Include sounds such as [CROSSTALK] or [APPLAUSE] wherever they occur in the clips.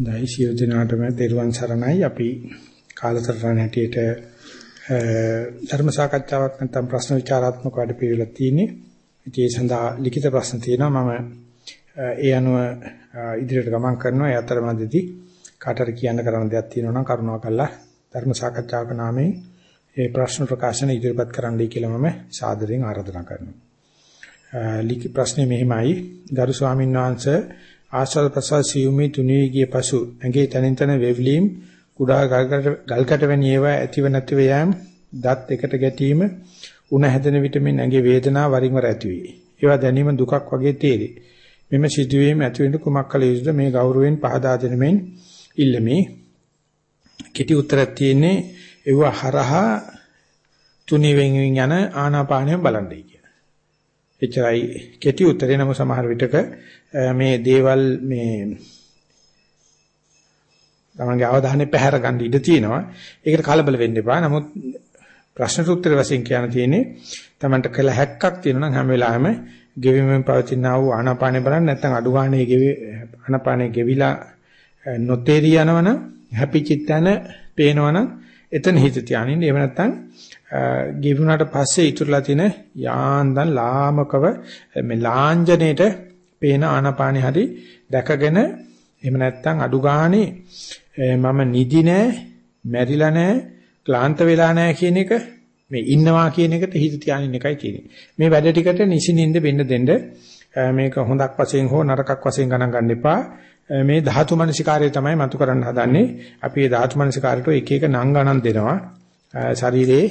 දෛ සියලු දිනාටම දේරුවන් සරණයි අපි කාලසටහන හැටියට ධර්ම සාකච්ඡාවක් නැත්නම් ප්‍රශ්න විචාරාත්මක වැඩ පිළිවෙලක් තියෙන්නේ. ඉතින් ඒ සඳහා ලිඛිත ප්‍රශ්න තියෙනවා මම ඒ අනුව ඉදිරියට ගමන් කරනවා. ඒ අතරමැදදී කාටට කියන්න කරන්න දෙයක් තියෙනවා නම් කරුණාකරලා ධර්ම සාකච්ඡාවක නාමයෙන් ඒ ප්‍රශ්න ප්‍රකාශන ඉදිරිපත් කරන්නයි කියලා මම සාදරයෙන් ආරාධනා කරනවා. ලිඛි ප්‍රශ්නේ මෙහිමයි ගරු ස්වාමීන් වහන්සේ ආශ්වාද ප්‍රශ්වාස සියුමේ තුනී ගිය පසු ඇඟේ තනින් තන වෙව්ලීම් කුඩා ගල්කට වැනි ඒවා ඇතිව නැතිව යෑම දත් එකට ගැටීම උණ හැදෙන විට මේ ඇඟේ වේදනාව වරින් වර ඇති වේ. ඒවා දැනීම දුකක් වගේ තේරේ. මෙම සිදුවීම ඇති වෙන කුමක් කළ යුතුද මේ ගෞරවයෙන් පහදා දෙනෙමින් ඉල්ලමි. කෙටි උත්තරයක් තියෙන්නේ ඒව හරහා තුනී වෙන් යන ආනාපානය බලන්නයි කියන. එච්චරයි කෙටි උත්තරේ නම සමහර විටක මේ දේවල් මේ තමන්ගේ අවධානය පැහැර ගන්න ඉඩ තියෙනවා. ඒකට කලබල වෙන්න එපා. නමුත් ප්‍රශ්නට උත්තර වශයෙන් කියන්න තියෙන්නේ තමන්ට කළ හැක්කක් තියෙනවා නම් හැම වෙලාවෙම ගෙවිමෙන් පවතින ආ වූ ආනාපානෙ බලන්න නැත්නම් අඩු ගානේ ගෙවි ආනාපානෙ ගෙවිලා නොතේරිය යනවනම් හැපිචිත්තන පේනවනම් එතන හිත තියානින්න. එහෙම නැත්නම් ගෙවුනාට පස්සේ ඉතුරුලා තියෙන යාන්දන් ලාමකව මේ ලාංජනේට පේන ආනාපානෙ හරි දැකගෙන එහෙම නැත්නම් අඩු ගානේ මම නිදි නෑ, මැරිලා නෑ, ක්ලාන්ත වෙලා නෑ කියන එක මේ ඉන්නවා කියන එකට හිත තියානින්න එකයි තියෙන්නේ. මේ වැඩ ටිකට නිසින්ින්ද වෙන්න දෙන්න මේක හොඳක් වශයෙන් හෝ නරකක් වශයෙන් ගණන් ගන්න එපා. මේ ධාතු මනසිකාරය තමයි මතු කරන්න හදන්නේ. අපි මේ ධාතු මනසිකාරයට එක එක නම් ගණන් දෙනවා. ශරීරයේ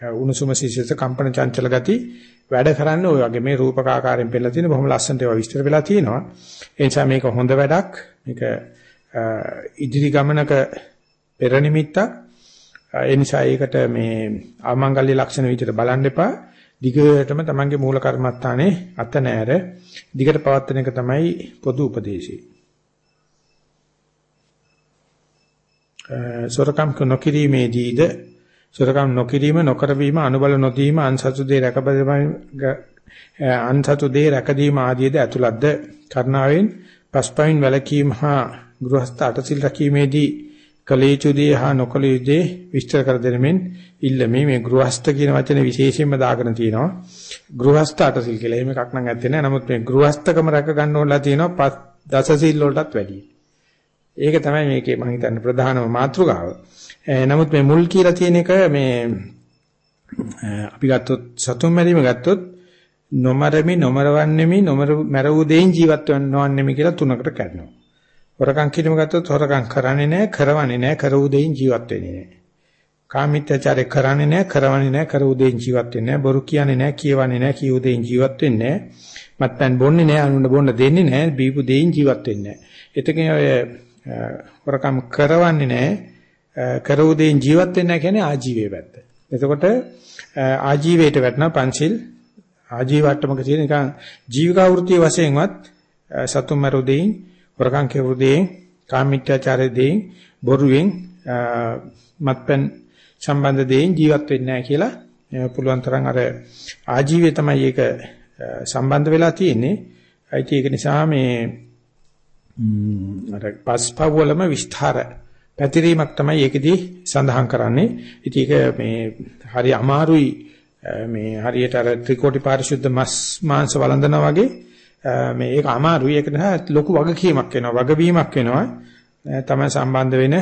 උණුසුම සිසිලස කම්පන චංචල ගති වැඩ කරන්නේ ওই වගේ මේ රූපකාකාරයෙන් පෙන්නලා තියෙන බොහොම ලස්සනට ඒවා විස්තර වෙලා තියෙනවා. ඒ නිසා මේක හොඳ වැඩක්. මේක ඉදිරි ගමනක පෙර නිමිත්තක්. ඒ නිසා ඒකට මේ ආමංගල්‍ය ලක්ෂණ විදිහට බලන්න එපා. දිගටම තමන්ගේ මූල කර්මස්ථානේ අත නෑර දිගට පවත්වන එක තමයි පොදු උපදේශය. සොරකම් නොකිරීමේදීද සොරකම් නොකිරීම නොකරවීම අනුබල නොදීම අන්සතු දේ රැකබැලීම අන්සතු දේ රැකදීම ආදීද ඇතුළත්ද කර්ණාවෙන් පස්පයින් වැලකීම හා ගෘහස්ත අටසිල් රැකීමේදී කලේචුදී හා නොකලේචුදී විස්තර කර දෙනෙමින් ඉල්ලමි මේ ගෘහස්ත කියන වචනේ විශේෂයෙන්ම දාගෙන තියෙනවා ගෘහස්ත අටසිල් කියලා. එහෙම එකක් නම් ඇත්තේ නැහැ. නමුත් මේ ගෘහස්තකම රැක ගන්න ඕනලා තියෙනවා දසසිල් වලටත් වැඩියි. ඒක තමයි මේකේ මම හිතන්නේ ප්‍රධානම මාතෘකාව. නමුත් මේ මුල් කියලා තියෙන එක මේ අපි ගත්තොත් සතුන් මැරීම ගත්තොත් නොමරමි නොමරවන්නෙමි නොමර මැරවූ දෙයින් ජීවත් වෙනවන්නෙමි කියලා තුනකට කැඩෙනවා. හොරකම් කිරීම ගත්තොත් හොරකම් කරන්නේ නැහැ, කරවන්නේ නැහැ, කරවූ දෙයින් ජීවත් වෙන්නේ නැහැ. කාමීත්‍යචාරය කරන්නේ නැහැ, කරවන්නේ නැහැ, කරවූ දෙයින් ජීවත් වෙන්නේ නැහැ. බොරු කියන්නේ නැහැ, කියවන්නේ නැහැ, කියවූ දෙයින් ජීවත් වෙන්නේ නැහැ. මත්පැන් බොන්නේ නැහැ, අනුන්න බොන්න දෙන්නේ නැහැ, බීපු දෙයින් ජීවත් වෙන්නේ නැහැ. එතකින් ඔය හොරකම් කරවන්නේ නැහැ, කරවූ දෙයින් ජීවත් වෙන්නේ නැහැ කියන්නේ ආජීවයේ පැත්ත. එතකොට ආජීවයට වැටෙන පංචිල් ආජීවට්ටමක තියෙන නිකන් ජීවිකා වෘත්තිය වශයෙන්වත් සතුම් මරු දෙයින් වරකම් කෙරුදේ කාමීත්‍යාචාරයේ දෙයින් බොරුවෙන් මත්පැන් සම්බන්ධ දෙයින් ජීවත් වෙන්නේ නැහැ කියලා පුළුවන් තරම් අර ආජීවය තමයි ඒක සම්බන්ධ වෙලා තියෙන්නේ. ඒත් ඒක නිසා මේ අර පස්පවලම විස්තර පැතිරීමක් තමයි ඒකෙදී සඳහන් කරන්නේ. ඉතින් ඒක මේ හරි අමාරුයි. මේ හරියට අර ත්‍රිකෝටි පාරිශුද්ධ මස් මාංශ වළඳනා වගේ මේ ඒක අමාරුයි. ඒක නිසා ලොකු වගකීමක් වෙනවා වගවීමක් වෙනවා. තමයි සම්බන්ධ වෙන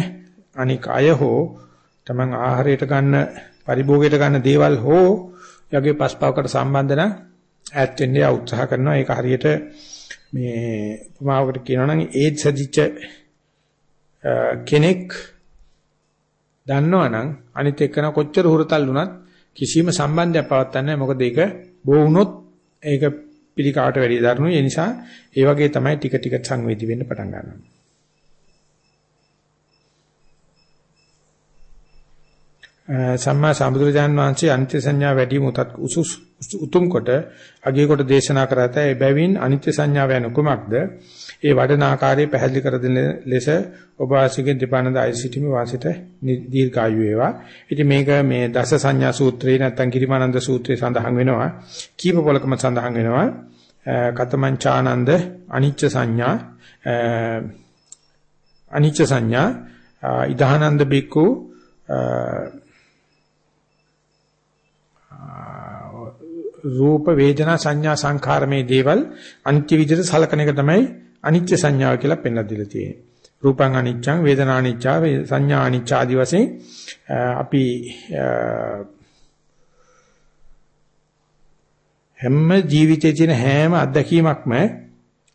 අනික් අය හෝ තමන් ආහාරයට ගන්න පරිභෝගයට ගන්න දේවල් හෝ යගේ පස්පාවකට සම්බන්ධ නම් ඈත් වෙන්න උත්සාහ කරනවා. ඒක හරියට මේ උපමාවකට කියනවා නම් ඒඩ්ස් හදිච්ච කෙනෙක් දන්නවනම් අනිත් එක්කන කොච්චර හුරතල් වුණත් කිසිම සම්බන්ධයක් පවත්න්නේ නැහැ මොකද ඒක බෝ වුණොත් ඒක පිළිකාවට වැඩි දරුණු ඒ නිසා ඒ වගේ තමයි ටික ටික සංවේදී වෙන්න පටන් ගන්නවා. සම්මා සම්බුදුරජාන් වහන්සේ අනිත්‍ය සංඥා වැඩි මුතත් උසුස් උතුම් කොට අගය කොට දේශනා කරත ඒ බැවින් අනිත්‍ය සංඥාව යන කුමක්ද ඒ වඩන ආකාරයේ පැහැදිලි කර දෙන ලෙස ඔබ වාසිකෙන් දීපානන්ද අයිසිටිමි වාසිත දීර්ඝායු වේවා. ඉතින් මේක මේ දස සංඥා සූත්‍රේ නැත්නම් කිරිමානන්ද සූත්‍රයේ සඳහන් වෙනවා. කීප පොලකම සඳහන් වෙනවා. කතමංචානන්ද අනිච්ච සංඥා අනිච්ච සංඥා ඉදානන්ද බික්කු රූප වේදනා සංඥා සංඛාර මේ දේවල් අනිත්‍ය විදිහට සලකන එක තමයි අනිත්‍ය සංඥාව කියලා පෙන්ලා දීලා තියෙන්නේ. රූපං අනිච්චං වේදනා අනිච්චා සංඥා අනිච්චා ආදි වශයෙන් අපි හැම ජීවිතයේ තියෙන හැම අත්දැකීමක්ම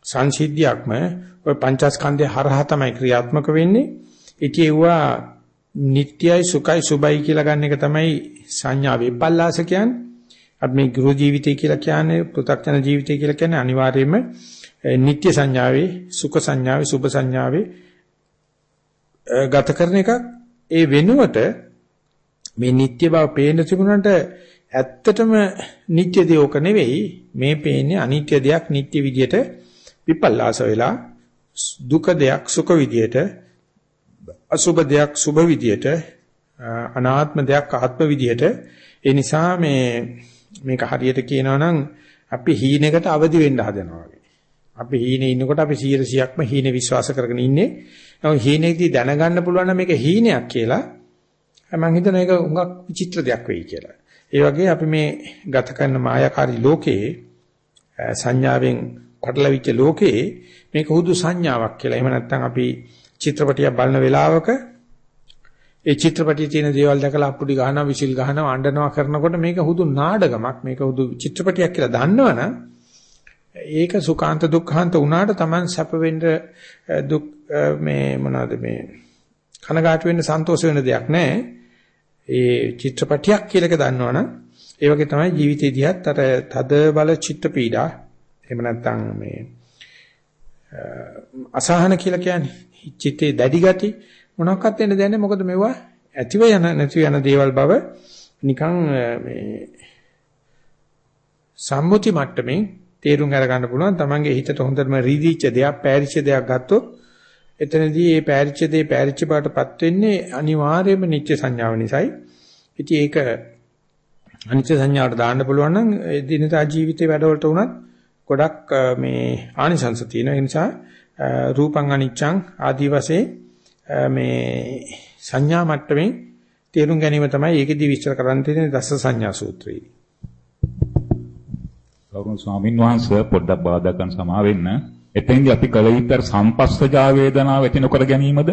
සංසිද්ධියක්ම ඔය පංචස්කන්ධය හරහා තමයි ක්‍රියාත්මක වෙන්නේ. ඉතින් ඒවා නිට්ටයයි සුඛයි සුබයි කියලා ගන්න එක තමයි සංඥා විපල්ලාස කියන්නේ. අපි මේ ගෘහ ජීවිතය කියලා කියන්නේ පෘථග්ජන ජීවිතය කියලා කියන්නේ අනිවාර්යයෙන්ම නිට්ටය සංඥාවේ සුඛ සංඥාවේ සුභ සංඥාවේ ගත කරන එකක්. ඒ වෙනුවට මේ නිට්ටය බව පේන තිබුණාට ඇත්තටම නිට්ටය දෙයක නෙවෙයි මේ පේන්නේ අනිත්‍ය දෙයක් නිට්ටය විදියට විපල්ලාස වෙලා දුක දෙයක් සුඛ විදියට අසුභ දෙයක් සුභ විදියට අනාත්ම දෙයක් ආත්ම විදියට ඒ නිසා මේ මේක හරියට කියනවා නම් අපි හීනෙකට අවදි වෙන්න හදනවා වගේ. අපි හීනේ ඉන්නකොට අපි 100%ක්ම හීනේ විශ්වාස කරගෙන ඉන්නේ. නමුත් හීනේදී දැනගන්න පුළුවන් නම් මේක හීනයක් කියලා මම හිතනවා ඒක උඟක් විචිත්‍ර දෙයක් වෙයි කියලා. ඒ වගේ අපි මේ ගත කරන මායාකාරී ලෝකයේ සංඥාවෙන් පටලවිච්ච ලෝකයේ මේක හුදු සංඥාවක් කියලා. එහෙම නැත්නම් අපි චිත්‍රපටියක් බලන වෙලාවක ඒ චිත්‍රපටියේ තියෙන දේවල් දැකලා අප්පුඩි ගහනවා විසිල් ගහනවා අඬනවා කරනකොට මේක හුදු නාඩගමක්. මේක හුදු චිත්‍රපටියක් කියලා දන්නවනම් ඒක සුඛාන්ත දුක්ඛාන්ත වුණාට Taman සැප වෙන්න දුක් මේ මොනවාද මේ කනගාටු වෙන්න සන්තෝෂ වෙන්න දෙයක් නැහැ. ඒ චිත්‍රපටියක් කියලා එක දන්නවනම් ඒ වගේ තමයි ජීවිතේ දිහත් අර තද බල චිත්ත පීඩා. එහෙම නැත්නම් මේ අසහන කියලා කියන්නේ. චිත්තේ දැඩි ගති මොනක්වත් වෙන්න දෙන්නේ මොකද මෙවුවා ඇතිව යන නැතිව යන දේවල් බව නිකන් මේ සම්මුති මට්ටමින් තේරුම් අරගන්න පුළුවන් තමන්ගේ හිතට හොඳටම රීදිච්ච දෙයක් පෑරිච්ච දෙයක් ගත්තොත් එතනදී මේ පෑරිච්ච දේ පෑරිච්ච බවටපත් වෙන්නේ අනිවාර්යයෙන්ම නිත්‍ය සංඥාව නිසායි. ඉතින් ඒක අනිත්‍ය සංඥාවට දාන්න පුළුවන් නම් දිනදා ජීවිතේ වැඩවලට උනත් ගොඩක් මේ ආනිසංස තියෙනවා. ඒ නිසා රූපං අනිච්ඡං ආදී වශයෙන් මේ සංඥා මට්ටමින් තේරුම් ගැනීම තමයි ඒකෙදි විස්තර කරන්න තියෙන්නේ දස සංඥා සූත්‍රයේ. ගෞරවනීය ස්වාමින් වහන්සේ පොඩ්ඩක් බාධා කරන සමා වෙන්න. එතෙන්දී අපි කල යුත්තේ සම්පස්සජා වේදනාව ඇති නොකර ගැනීමද?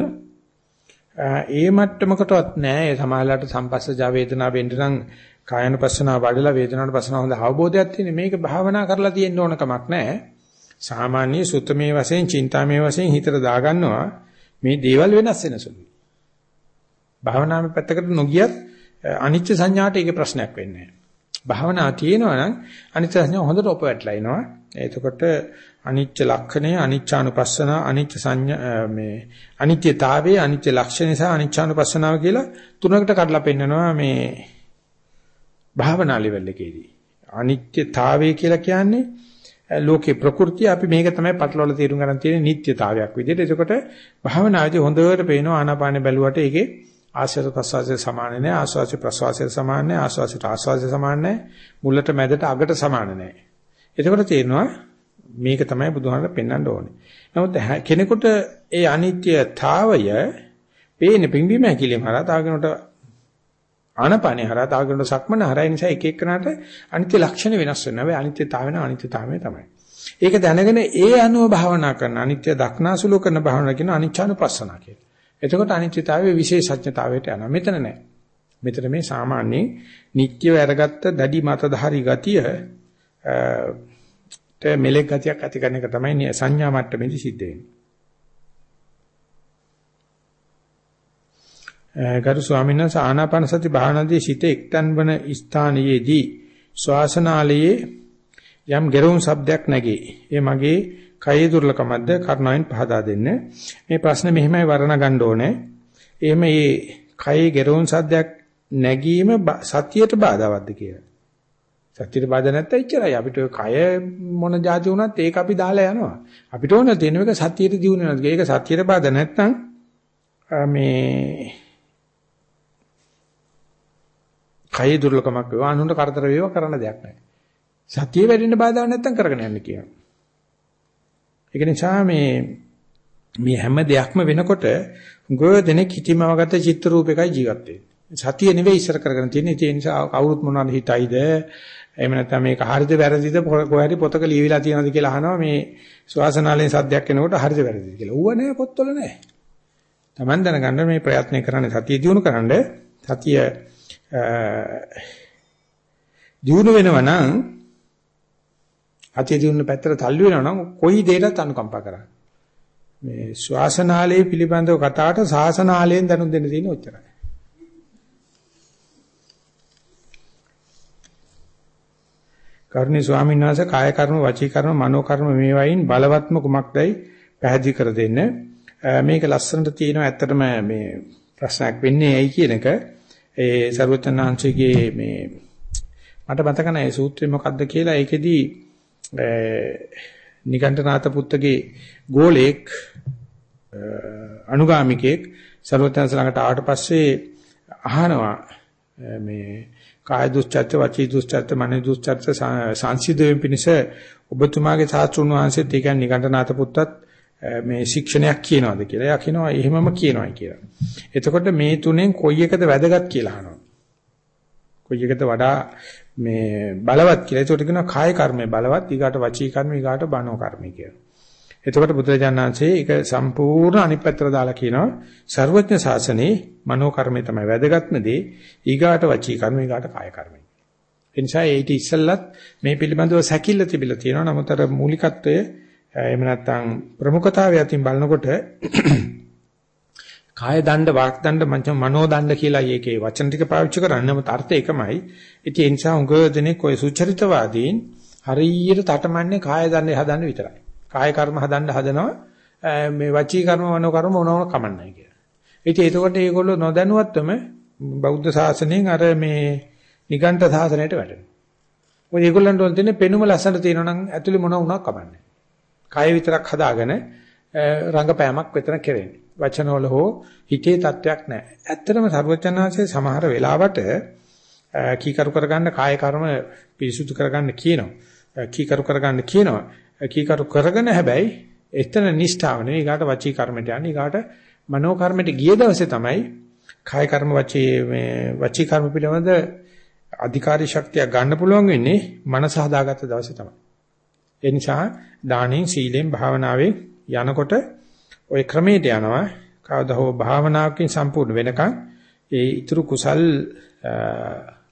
ඒ මට්ටමකටවත් නෑ. ඒ සමාහලට සම්පස්සජා වේදනාව වෙන්න නම් කායනුපස්සනාව වඩලා වේදනානුපස්සනාව හොඳ අවබෝධයක් තියෙන මේක භාවනා කරලා තියෙන්න ඕන කමක් නෑ. සාමාන්‍ය සුත්තමේ වශයෙන්, චින්තාමේ වශයෙන් හිතට දාගන්නවා මේ දේවල් වෙනස් වෙන සුළුයි. භාවනාවේ පැත්තකට නොගියත් අනිත්‍ය සංඥාට ඒක ප්‍රශ්නයක් වෙන්නේ නැහැ. භාවනා තියෙනවා නම් අනිත්‍ය සංඥා හොඳට ඔපවැටලා එනවා. එතකොට අනිත්‍ය ලක්ෂණය, අනිච්චානුපස්සන, අනිත්‍ය සංඥා මේ අනිත්‍යතාවයේ අනිත්‍ය ලක්ෂණය සහ අනිච්චානුපස්සනාව කියලා තුනකට කඩලා පෙන්නනවා මේ භාවනා ලෙවල් එකේදී. අනිත්‍යතාවය කියලා කියන්නේ ලෝකේ ප්‍රകൃතිය අපි මේක තමයි පටලවල තේරුම් ගන්න තියෙන නිත්‍යතාවයක් විදිහට. එතකොට භාවනාදී හොඳට පේනවා ආනාපානෙ බැලුවට ඒකේ ආශ්වාස ප්‍රශ්වාසයේ සමාන නැහැ, ආශ්වාස ප්‍රශ්වාසයේ සමාන නැහැ, ආශ්වාසයට ආශ්වාසයේ සමාන නැහැ, මුලට මැදට අගට සමාන නැහැ. එතකොට තේරෙනවා මේක තමයි බුදුහාමර පෙන්වන්න ඕනේ. නමුත් කෙනෙකුට ඒ අනිත්‍යතාවය පේන්නේ පිම්බීම හැකිලිම හරහා තාගෙනට ආනපානේ හරහා තාගෙන සක්මන හරහා නිසා එක එකනට අනිත්‍ය ලක්ෂණ වෙනස් වෙනවා. ඒ අනිත්‍යතාවය න අනිත්‍යතාවය තමයි. ඒක දැනගෙන ඒ අනුව භාවනා කරන අනිත්‍ය දක්නාසුලු කරන භාවනා කියන අනිච්චානුපස්සනා කියලා. එතකොට අනිත්‍යතාවයේ විශේෂඥතාවයට යනවා. මෙතන නෑ. මෙතන මේ සාමාන්‍ය නිත්‍යව අරගත්ත දැඩි මතධාරී ගතිය ත මෙලෙක් ගතියක් ඇති කරන එක තමයි සංඥා මට්ටමේදී සිද්ධ වෙන්නේ. ගරු ස්වාමීන් වහන්සේ ආනාපාන සති භාවනාවේ සිට එක්තන් වන ස්ථානයේදී ශ්වාසනාලයේ යම් ගෙරවුම් શબ્දයක් නැගේ. ඒ මගේ කයේ දුර්ලකමක්ද කරුණාවෙන් පහදා දෙන්න. මේ ප්‍රශ්නේ මෙහෙමයි වර්ණ ගන්න ඕනේ. එහෙම මේ කයේ ගෙරවුම් සද්දයක් නැගීම සතියට බාධාවත්ද කියලා. සතියට බාධා නැත්තම් ඉච්චරයි. අපිට කය මොන જાති වුණත් ඒක අපි දාලා යනවා. අපිට ඕන තියෙන එක සතියට දිනු වෙනවා. ඒක සතියට බාධා නැත්තම් මේ කයේ දුර්ලකමක් වේවා අනුන්ට කරදර වේවා කරන්න දෙයක් නැහැ. සතිය වැඩෙන්න බාධා නැත්තම් කරගෙන යන්න කියනවා. ඒක නිසා මේ මේ හැම දෙයක්ම වෙනකොට ගොඩ දෙනෙක් හිතීමවගත චිත්‍ර රූපයකයි ජීවත් වෙන්නේ. සතිය නෙවෙයි ඉස්සර කරගෙන තියෙන්නේ. ඒ නිසා කවුරුත් මොනවද හිතයිද? එහෙම නැත්නම් මේක හරිද වැරදිද කොහරි පොතක ලියවිලා තියෙනවද කියලා අහනවා මේ ශ්වාසනාලයෙන් සද්දයක් එනකොට හරිද වැරදිද කියලා. ඌව නෑ පොත්වල නෑ. Taman දැනගන්න මේ ප්‍රයත්න කරන්නේ සතිය දිනු කරන්න සතිය දිනු වෙනවා නම් අතිය දිනුන පැත්තට තල්ලු වෙනවා නම් කොයි දෙයකටත් අනුකම්පා කරන්නේ. මේ ශ්වාසනාලයේ පිළිබඳව කතාවට සාසනාලයෙන් දැනුම් දෙන්න තියෙන ඔච්චරයි. කරුණී ස්වාමීන් වහන්සේ කාය කර්ම වචී කර්ම මනෝ කර්ම මේවායින් බලවත්ම කුමක්දයි පැහැදිලි කර දෙන්න. මේක ලස්සනට තියෙනවා ඇත්තටම මේ ප්‍රශ්නයක් වෙන්නේ ඇයි කියන එක ඒ ਸਰවචනාංශයේ මේ මට මතක නැහැ සූත්‍රය මොකද්ද කියලා. ඒකෙදී නිකණ්ඨනාත පුත්තගේ ගෝලෙක් අනුගාමිකෙක් ਸਰවචනාංශ ළඟට ආවට පස්සේ අහනවා මේ කාය දුස්චර්ත වචී දුස්චර්ත මනෝ දුස්චර්ත සංසිද්ධ වෙන පිණිස ඔබතුමාගේ සාස්ත්‍රුණ වහන්සේත් ඒ කියන්නේ නිකණ්ඨනාත පුත්තත් මේ ශික්ෂණයක් කියනවාද කියලා. එයා කියනවා එහෙමම කියනවායි කියලා. එතකොට මේ තුනෙන් කොයි එකද වැදගත් කියලා අහනවා. කොයි එකද වඩා මේ බලවත් කියලා. ඒකට කියනවා කාය කර්මය බලවත්, ඊගාට වචී කර්මය, ඊගාට බණෝ කර්මය කියලා. එතකොට බුදුරජාණන්සේ ඒක සම්පූර්ණ අනිත් පැත්තට දාලා කියනවා ਸਰවඥ ශාසනයේ මනෝ කර්මය තමයි වැදගත්ම දේ ඊගාට වචී කර්ම ඊගාට කාය කර්මය. ඒ නිසා ඒටි ඉස්සල්ලත් මේ පිළිබඳව සැකිල්ල තිබිලා තියෙනවා. නමුත් අර මූලිකත්වය එහෙම නැත්නම් ප්‍රමුඛතාවය අතින් බලනකොට [COUGHS] කාය දණ්ඩ වාක් දණ්ඩ මනෝ දණ්ඩ කියලා ඒකේ වචන ටික පාවිච්චි කරන්නේ නමුත් අර්ථය එකමයි. ඉතින් ඒ නිසා උඟ දෙනෙක් ඔය සුචරිතවාදීන් හරියට තටමන්නේ කාය දණ්ඩේ හදන්න විතරයි. කාය කර්ම හදන්න හදනවා මේ වචී කර්ම මනෝ කර්ම මොනවම කමන්නයි කියලා. ඉතින් එතකොට මේගොල්ලෝ නොදැනුවත්වම බෞද්ධ ශාසනයෙන් අර මේ නිගණ්ඨ ශාසනයට වැටෙනවා. මොකද ඒගොල්ලන්ට ඕන තියෙන්නේ පෙනුම ලස්සනට තියෙනවා නම් ඇතුලේ මොන වුණා කමන්නේ. කාය විතරක් හදාගෙන රංගපෑමක් විතර කෙරෙන්නේ. වචනවල හෝ හිතේ තත්වයක් නැහැ. ඇත්තටම සර්වචනාංශයේ සමහර වෙලාවට කීකරු කරගන්න කාය කර්ම පිරිසුදු කරගන්න කියනවා. කීකරු කරගන්න කියනවා. කීකරු කරගෙන හැබැයි එතන නිෂ්ඨාව නෙවෙයි ඊගාට වචී කර්මයට යන්නේ ඊගාට මනෝ කර්මයට ගිය දවසේ තමයි කාය කර්ම වචී මේ වචී කර්ම පිළිබඳ අධිකාරී ශක්තිය ගන්න පුළුවන් වෙන්නේ මනස හදාගත්ත දවසේ තමයි. ඒ නිසා දානෙන් සීලෙන් භාවනාවෙන් යනකොට ওই ක්‍රමයට යනවා. කවදා හෝ භාවනාවකින් සම්පූර්ණ වෙනකන් ඒ ඊතුරු කුසල්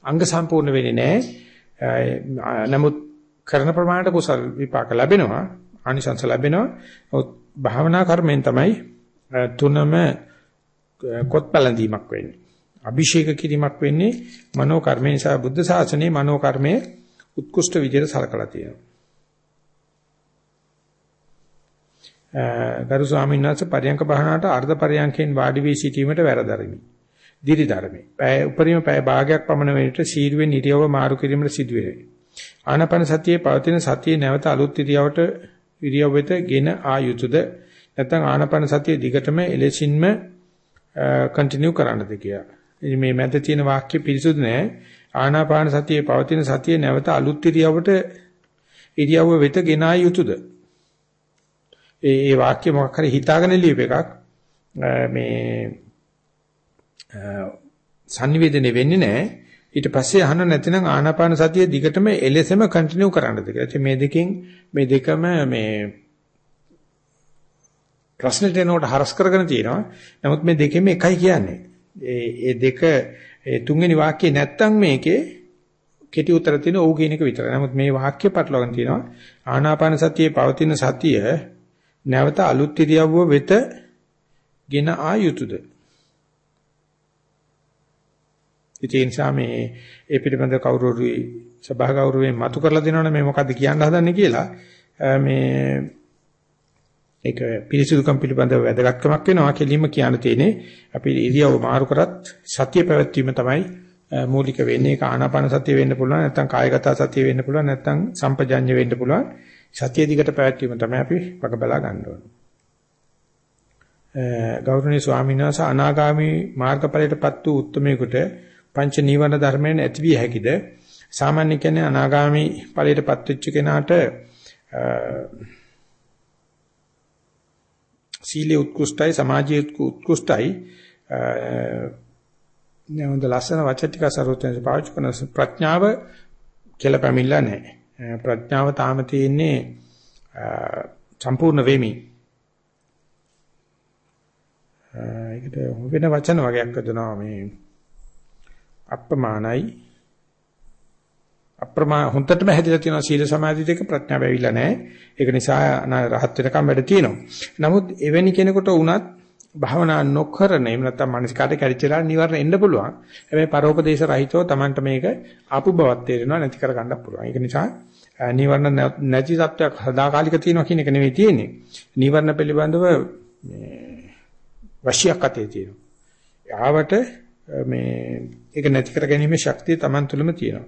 අංග සම්පූර්ණ වෙන්නේ නැහැ. නමුත් කරන ප්‍රමාණයට කුසල් විපාක ලැබෙනවා. ආනිසංස ලැබෙනවා. නමුත් භාවනා කර්මෙන් තමයි තුනම කොත්පලඳීමක් වෙන්නේ. අභිෂේක කිරීමක් වෙන්නේ මනෝ කර්මේ නිසා බුද්ධ ශාසනයේ මනෝ කර්මයේ උත්කෘෂ්ඨ විදිහට සලකලා තියෙනවා. ගරු ස්වාමීන් වහන්සේ පරියංක භාවනාවට අර්ධ පරියංකෙන් වාඩි වී සිටීමට වැරදරිමි. දිරි ධර්මේ. පැය උපරිම පැය භාගයක් පමණ වෙනට සීරුවෙන් ඉරියව්ව මාරු කිරීමට සිදුවේ. ආනාපාන සතියේ පවතින සතියේ නැවත අලුත් ඉරියවට ඉරියව් වෙත ගෙන ආ යුතුයද නැත්නම් ආනාපාන සතිය දිගටම එලෙසින්ම කන්ටිනියු කරන්නද කියලා. ඉතින් මේ මැද තියෙන වාක්‍ය පිරිසුදු නෑ. ආනාපාන සතියේ පවතින සතියේ නැවත අලුත් ඉරියවට ඉරියව්ව වෙත ගෙන ආ යුතුයද? ඒ ඒ වාක්‍ය මොකක් හරි හිතාගෙන ලියප එකක් මේ sannivedane වෙන්නේ නැහැ ඊට පස්සේ අහන්න නැතිනම් ආනාපාන සතිය දිගටම එලෙසම කන්ටිනියු කරන්නද කියලා. මේ දෙකෙන් මේ දෙකම මේ ප්‍රශ්නෙට එනකොට හරස් කරගෙන තියෙනවා. නමුත් මේ දෙකෙම එකයි කියන්නේ. ඒ ඒ දෙක ඒ තුන්වෙනි වාක්‍යේ නැත්තම් මේකේ කෙටි උතර තියෙන ඔව් කියන එක විතරයි. නමුත් මේ වාක්‍ය පටලවාගෙන තියෙනවා. ආනාපාන සතියේ පවතින සතිය නැවත අලුත් ඉරියව්ව වෙත ගෙන ආයුතුද? ඒ නිසා මේ ඒ පිළිබඳ කවුරුරුයි සභා ගෞරවයෙන් මතු කරලා දෙනවනේ මේ මොකද්ද කියන්න හදන්නේ කියලා. මේ ඒක පිරිසිදුකම් පිළිබඳව වැදගත්කමක් වෙනවා කෙලින්ම කියන්න තියෙන්නේ. අපි ඉරියව් මාරු කරත් සතිය පැවැත්වීම තමයි මූලික වෙන්නේ. ඒක ආනාපාන සතිය වෙන්න පුළුවන් නැත්නම් කායගත සතිය වෙන්න පුළුවන් නැත්නම් සම්පජඤ්ඤ වෙන්න පුළුවන්. සතිය දිගට පැවැත්වීම තමයි අපි වග බලා ගන්න ඕනේ ගෞරවනීය ස්වාමීන් වහන්සේ අනාගාමි මාර්ගඵලයටපත් වූ උත්මේකට පංච නීවරණ ධර්මයෙන් ඇතිවිය හැකිද? සාමාන්‍ය කියන්නේ අනාගාමි ඵලයටපත් වෙච්ච කෙනාට සීලයේ උත්කෘෂ්ටයි සමාජයේ උත්කෘෂ්ටයි නේ හොඳ ලස්සන වචන ටික සරුවෙන් පාවිච්චි කරන ප්‍රඥාව කියලා පැමිණලා නැහැ. ප්‍රඥාව තාම තියෙන්නේ සම්පූර්ණ වෙමි. ඒකට වෙන වචන වගේක් හදනවා මේ අප්‍රමාණයි අප්‍රමා හොන්දටම හැදිලා තියෙනවා සීල සමාධි දෙක ප්‍රඥාව ඇවිල්ලා නැහැ. ඒක නිසා රහත් වෙනකම් වැඩ තියෙනවා. නමුත් එවැනි කෙනෙකුට වුණත් භාවනා නොකරන එහෙම නැත්නම් මනසකට කැඩිච්චලා නිවර්ණ එන්න පුළුවන්. හැබැයි පරෝපදේශ රහිතව Tamanට මේක ආපු බවක් තේරෙනවා නැති කර ගන්නත් පුළුවන්. ඒක නිසා නිවර්ණ නැති තත්වයක් සදාකාලික තියෙනවා කියන එක නෙවෙයි තියෙන්නේ. නිවර්ණ පිළිබඳව මේ වශියක් අතේ තියෙනවා. ආවට මේ ඒක නැති කර ගැනීමේ ශක්තිය Taman තුළම තියෙනවා.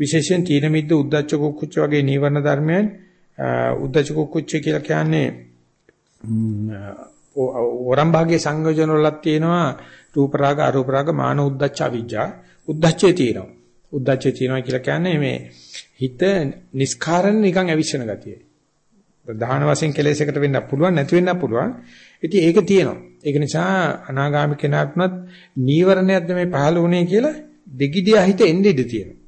විශේෂයෙන් තීන මිද්ද උද්දච්ච කුක්කුච්ච වගේ නීවරණ ධර්මයන් උද්දච්ච කුක්කුච්ච කියලා කියන්නේ වරම් භාගයේ සංයෝජන වලක් තියෙනවා රූප රාග අරූප රාග මාන උද්දච්ච අවිජ්ජා. උද්දච්චේ තියෙනවා. උද්දච්චේ තියෙනවා කියලා කියන්නේ මේ හිත නිස්කාරණ නිකන් ඇවිස්සන ගතිය. ප්‍රධාන වශයෙන් කෙලෙසයකට වෙන්න පුළුවන් නැති වෙන්න පුළුවන්. ඉතින් ඒක තියෙනවා. ඒක නිසා අනාගාමි කෙනාටුනත් නීවරණයක්ද මේ පහළ වුණේ කියලා දෙගිඩියා හිත එන්නේ ඉඳී තියෙනවා.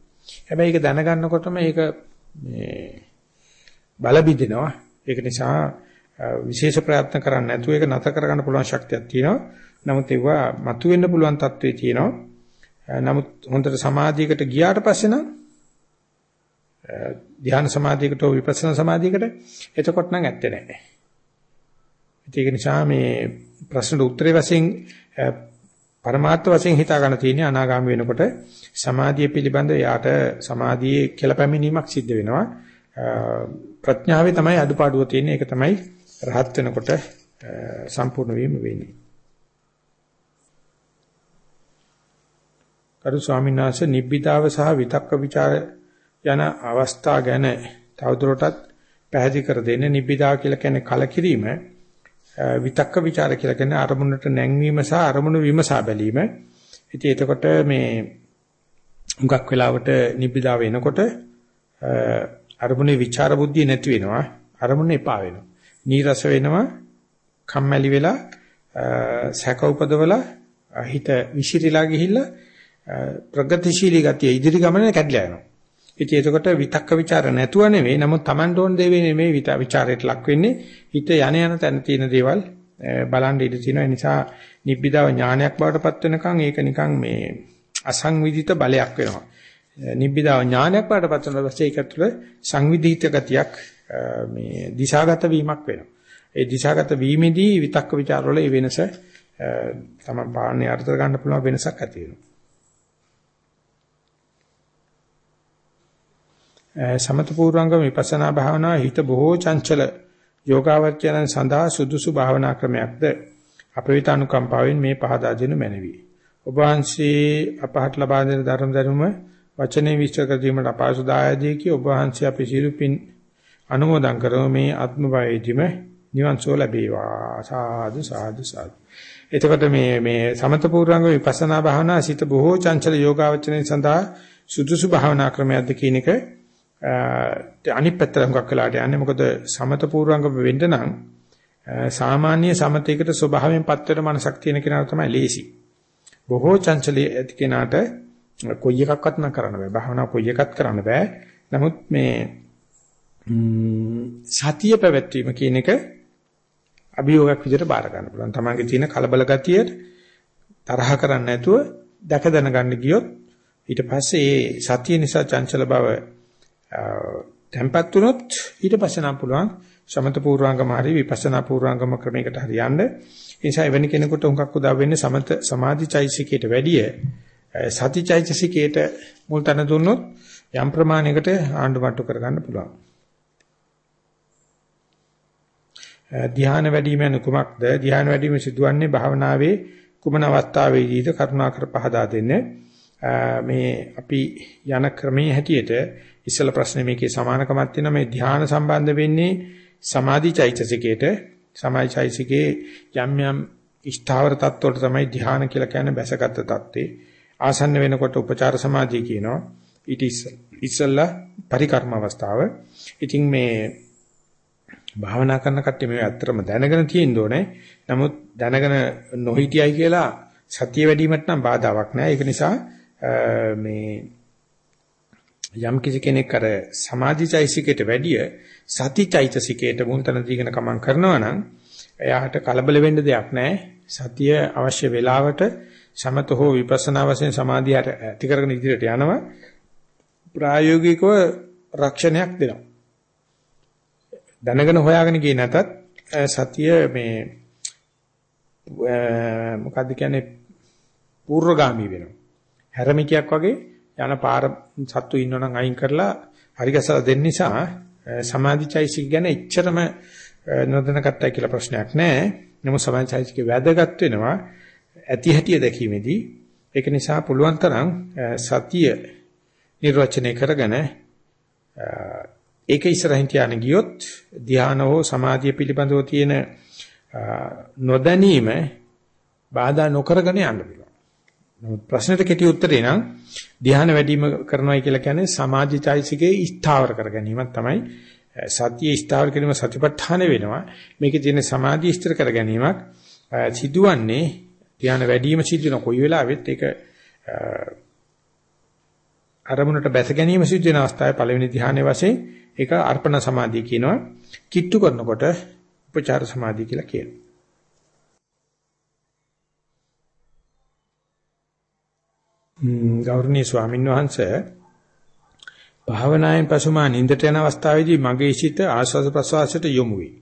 හැබැයි ඒක දැනගන්නකොටම ඒක මේ බල බිඳිනවා. ඒක නිසා විශේෂ ප්‍රයත්න කරන්නේ නැතුව ඒක නතර කරගන්න පුළුවන් ශක්තියක් තියෙනවා. නමුත් ඒවා මතුවෙන්න පුළුවන් තත්ත්වේ තියෙනවා. නමුත් හොඳට සමාධියකට ගියාට පස්සේ නම් ධ්‍යාන සමාධියකට හෝ විපස්සනා සමාධියකට එතකොට නම් ඇත්තේ නැහැ. ඒක නිසා මේ ප්‍රශ්නට උත්තරේ වශයෙන් පරමාර්ථ වශයෙන් හිතා ගන්න තියෙන්නේ අනාගාමී වෙනකොට සමාධිය පිළිබඳ යාට සමාධියේ කියලා පැමිණීමක් සිද්ධ වෙනවා. ප්‍රඥාවේ තමයි අඩුපාඩුව තියෙන්නේ. ඒක තමයි රහත් වෙනකොට සම්පූර්ණ වීම වෙන්නේ. කරු ස්වාමීන් වහන්සේ නිබ්බිදාව සහ විතක්ක ਵਿਚාර යන අවස්ථා ගැන තවදුරටත් පැහැදිලි කර දෙන්න නිබ්බිදා කියලා කියන්නේ කලකිරීම විතක්ක ਵਿਚාර කියලා කියන්නේ අරමුණට නැංවීම සහ අරමුණු විමසා බැලීම. ඉතින් එතකොට මේ මුගක් වෙලාවට නිබ්බිදාව එනකොට අරමුණේ විචාර බුද්ධිය නැති වෙනවා අරමුණ එපා වෙනවා. නීරස වෙනවා. කම්මැලි වෙලා සැක උපදවලා හිත විසිරීලා ගිහිල්ලා ප්‍රගතිශීලී ගතිය ඉදිරි ගමන කැඩලා යනවා. ඉතින් එතකොට විතක්ක ਵਿਚාර නැතුව නෙවෙයි නමුත් Taman ඩෝන් දේ වෙන්නේ මේ විචාරයට ලක් වෙන්නේ හිත යන යන තැන තියෙන දේවල් බලන් ඉඳී තිනවා ඒ නිසා නිබ්බිදාව ඥානයක් බවට පත් වෙනකන් ඒක නිකන් මේ අසංවිධිත බලයක් වෙනවා නිබ්බිදාව ඥානයක් බවට පත් වෙන පස්සේ ඒක තුළ සංවිධිත ගතියක් මේ දිශාගත වීමක් වෙනවා. ඒ දිශාගත වීමේදී විතක්ක ਵਿਚාර වල ඒ වෙනස තමයි පාන්නේ අර්ථ ගන්න පුළුවන් වෙනසක් ඇති වෙනවා. සමත පූර්වංගම විපස්සනා භාවනාව හිත බොහෝ චංචල යෝගාවචරයන් සඳහා සුදුසු භාවනා ක්‍රමයක්ද? අපවිත අනුකම්පාවෙන් මේ පහදා දෙනු මැනවි. ඔබ වහන්සේ අපහත් ලබා දෙන ධර්ම ධර්ම වචනේ විස්තර කර දීමට අපහසු දායදී කී ඔබ වහන්සේ අපේ සිරුපින් අනුමෝදන් කරව මේ ආත්ම භාවයේදීම නිවන් සුව ලැබේවා සාදු සාදු සාදු එතකොට මේ මේ සමත පූර්වංග විපස්සනා භාවනා සිත බොහෝ චංචල යෝගාවචරයෙන් සඳහා සුදුසු භාවනා ක්‍රමයක්ද කියන එක අනිත් පැත්තට හුඟක් වෙලාට යන්නේ මොකද සමත පූර්වංග වෙන්න නම් සාමාන්‍ය සමතයකට ස්වභාවයෙන් පත් වෙන මනසක් තියෙන කෙනාට තමයි ලේසි. බොහෝ චංචලී ඇති කෙනාට කොයි එකක්වත් නම් කරන්න බෑ. භාවනා කොයි එකක් කරන්න බෑ. නමුත් මේ සතිය පැවැත්වීම කියන එක අභියෝගයක් විදිහට බාර ගන්න පුළුවන්. තමන්ගේ තියෙන කලබල ගතිය තරහ කරන්නේ නැතුව දැක දැනගන්න ගියොත් ඊට පස්සේ ඒ සතිය නිසා චංචල බව tempat වුණොත් ඊට පස්සේ නම් පුළුවන් සමත පූර්වාංගම හරි විපස්සනා පූර්වාංගම ක්‍රමයකට හරියන්න. ඒ නිසා එවැනි කෙනෙකුට උඟක් උදා වෙන්නේ සමත සමාධි චෛසිකයට වැඩිය සති චෛසිකයට මුල් තැන දුන්නොත් යම් ප්‍රමාණයකට ආණ්ඩුමට්ටු කරගන්න පුළුවන්. ධ්‍යාන වැඩිම කුමක්ද? ධ්‍යාන වැඩිම සිදුවන්නේ භාවනාවේ කුමන අවස්ථාවේදීද? කරුණාකර පහදා දෙන්නේ. මේ අපි යන ක්‍රමයේ හැටියට ඉස්සල ප්‍රශ්නේ මේකේ සමානකමක් තියෙනවා. මේ ධ්‍යාන සම්බන්ධ වෙන්නේ සමාධි චෛතසිකයට සමාධි චෛතසිකේ යම් යම් ස්ථාවර තත්ත්වවලට තමයි ධ්‍යාන කියලා කියන්නේ බැසගත් තත්ත්වේ. ආසන්න වෙනකොට උපචාර සමාධිය කියනවා. ඊට ඉස්සල්ලා පරිකර්ම අවස්ථාව. ඉතින් මේ භාවනා කරන කට්ටිය මේ ඇත්තටම දැනගෙන තියෙන්න ඕනේ. නමුත් දැනගෙන නොහිටියයි කියලා සතිය වැඩිවීමට නම් බාධාවක් නෑ. ඒක නිසා මේ යම් කිසි කෙනෙක් අර සමාධිචෛසිකයට වැඩිය සතිචෛතසිකයට මුන්තන දීගෙන කමං කරනවා නම් එයාට කලබල වෙන්න දෙයක් නැහැ. සතිය අවශ්‍ය වෙලාවට සමත හෝ විපස්සනා වශයෙන් සමාධිය ඇති කරගෙන ඉදිරියට යනවා. ප්‍රායෝගිකව රක්ෂණයක් දෙනවා. දැනගෙන හොයාගෙන ගියේ නැතත් සතිය මේ මොකද්ද කියන්නේ පූර්වගාමි වෙනවා. හැරමිටියක් වගේ යන පාර සත්තු ඉන්නවනම් අයින් කරලා හරි ගැසලා දෙන්න නිසා සමාධිචෛසික ගැන එච්චරම නොදැනගත්තයි කියලා ප්‍රශ්නයක් නැහැ. නමුත් සමාධිචෛසිකේ වැදගත් වෙනවා ඇති හැටිය දැකීමේදී. ඒක නිසා පුළුවන් තරම් සතිය නිර්වචනය කරගෙන ඒක ඉස්සරහින් තියාගෙන ගියොත් ධානය හෝ සමාධිය පිළිබඳව තියෙන නොදැනීම බාධා නොකරගෙන යන්න පුළුවන්. නමුත් ප්‍රශ්නෙට කෙටි උත්තරේ නම් ධ්‍යාන වැඩිම කරනවායි කියලා කියන්නේ සමාධිචෛසිකේ ස්ථාවර කර ගැනීමක් තමයි සතිය ස්ථාවර කිරීම සතිපට්ඨාන වෙනවා මේකේ තියෙන සමාධිය ස්ථිර කර ගැනීමක් සිදුවන්නේ ධ්‍යාන වැඩිම සිදුවන කොයි වෙලාවෙත් ඒක අරමුණට බැස ගැනීම සිදු වෙන අවස්ථාවේ පළවෙනි ධ්‍යානයේ වශයෙන් ඒක අර්පණ සමාධිය කියනවා කිට්ටු කරනකොට උපචාර සමාධිය කියලා කියනවා ගෞරවනීය ස්වාමීන් වහන්සේ භාවනායෙන් පසු මා නින්දට යන අවස්ථාවේදී මගේ සිත ආස්වාද ප්‍රසවාසයට යොමු වේ.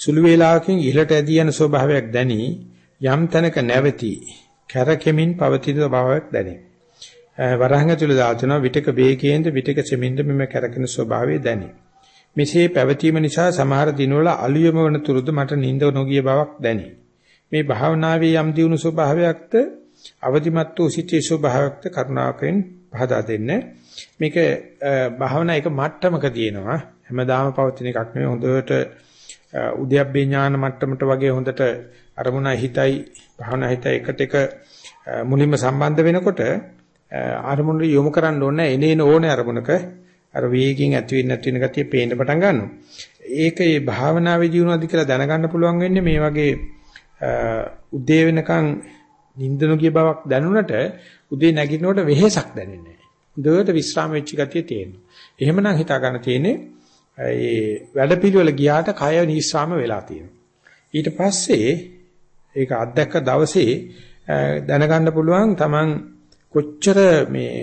සුළු වේලාවකින් ඉහළට ඇදී යන ස්වභාවයක් දැනි යම් තැනක නැවති කැරකෙමින් පවතින ස්වභාවයක් දැනේ. වරහන් ඇතුළේ දාතන විටක වේගයෙන්ද විටක සෙමින්ද මෙම කැරකෙන ස්වභාවය දැනේ. මෙසේ පැවතීම නිසා සමහර දිනවල අලුයම වන තුරුද මට නිින්ද නොගිය බවක් දැනේ. මේ භාවනාවේ යම් දියුණු ස්වභාවයක්ද අවදිමත් වූ සිටී ස්වභාවයක්ද කරුණාවෙන් පහදා දෙන්න. මේක භාවනා එක මට්ටමක දිනනවා. හැමදාම පවතින එකක් නෙවෙයි හොඳට උද්‍යප්පේ ඥාන මට්ටමට වගේ හොඳට අරමුණ හිතයි භාවනා හිතයි එකට එක මුලින්ම සම්බන්ධ වෙනකොට අරමුණ යොමු කරන්න ඕනේ එනේන ඕනේ අරමුණක අර වේගයෙන් ඇති වෙන්නේ නැති වෙන ගතිය පේන්න පටන් ගන්නවා. ඒක ඒ භාවනාවේදී වුණාද කියලා දැනගන්න පුළුවන් වෙන්නේ මේ වගේ උදේ වෙනකන් නිින්දන කිය බවක් දැනුණට උදේ නැගිටිනකොට වෙහෙසක් දැනෙන්නේ නැහැ. හොඳට විස්්‍රාම වෙච්ච ගතිය තියෙනවා. එහෙමනම් හිතා ගන්න තියෙන්නේ ඒ වැඩපිළිවෙල ගියාට කය නිස්්‍රාම වෙලා තියෙනවා. ඊට පස්සේ ඒක අත්දැක්ක දවසේ දැනගන්න පුළුවන් Taman කොච්චර මේ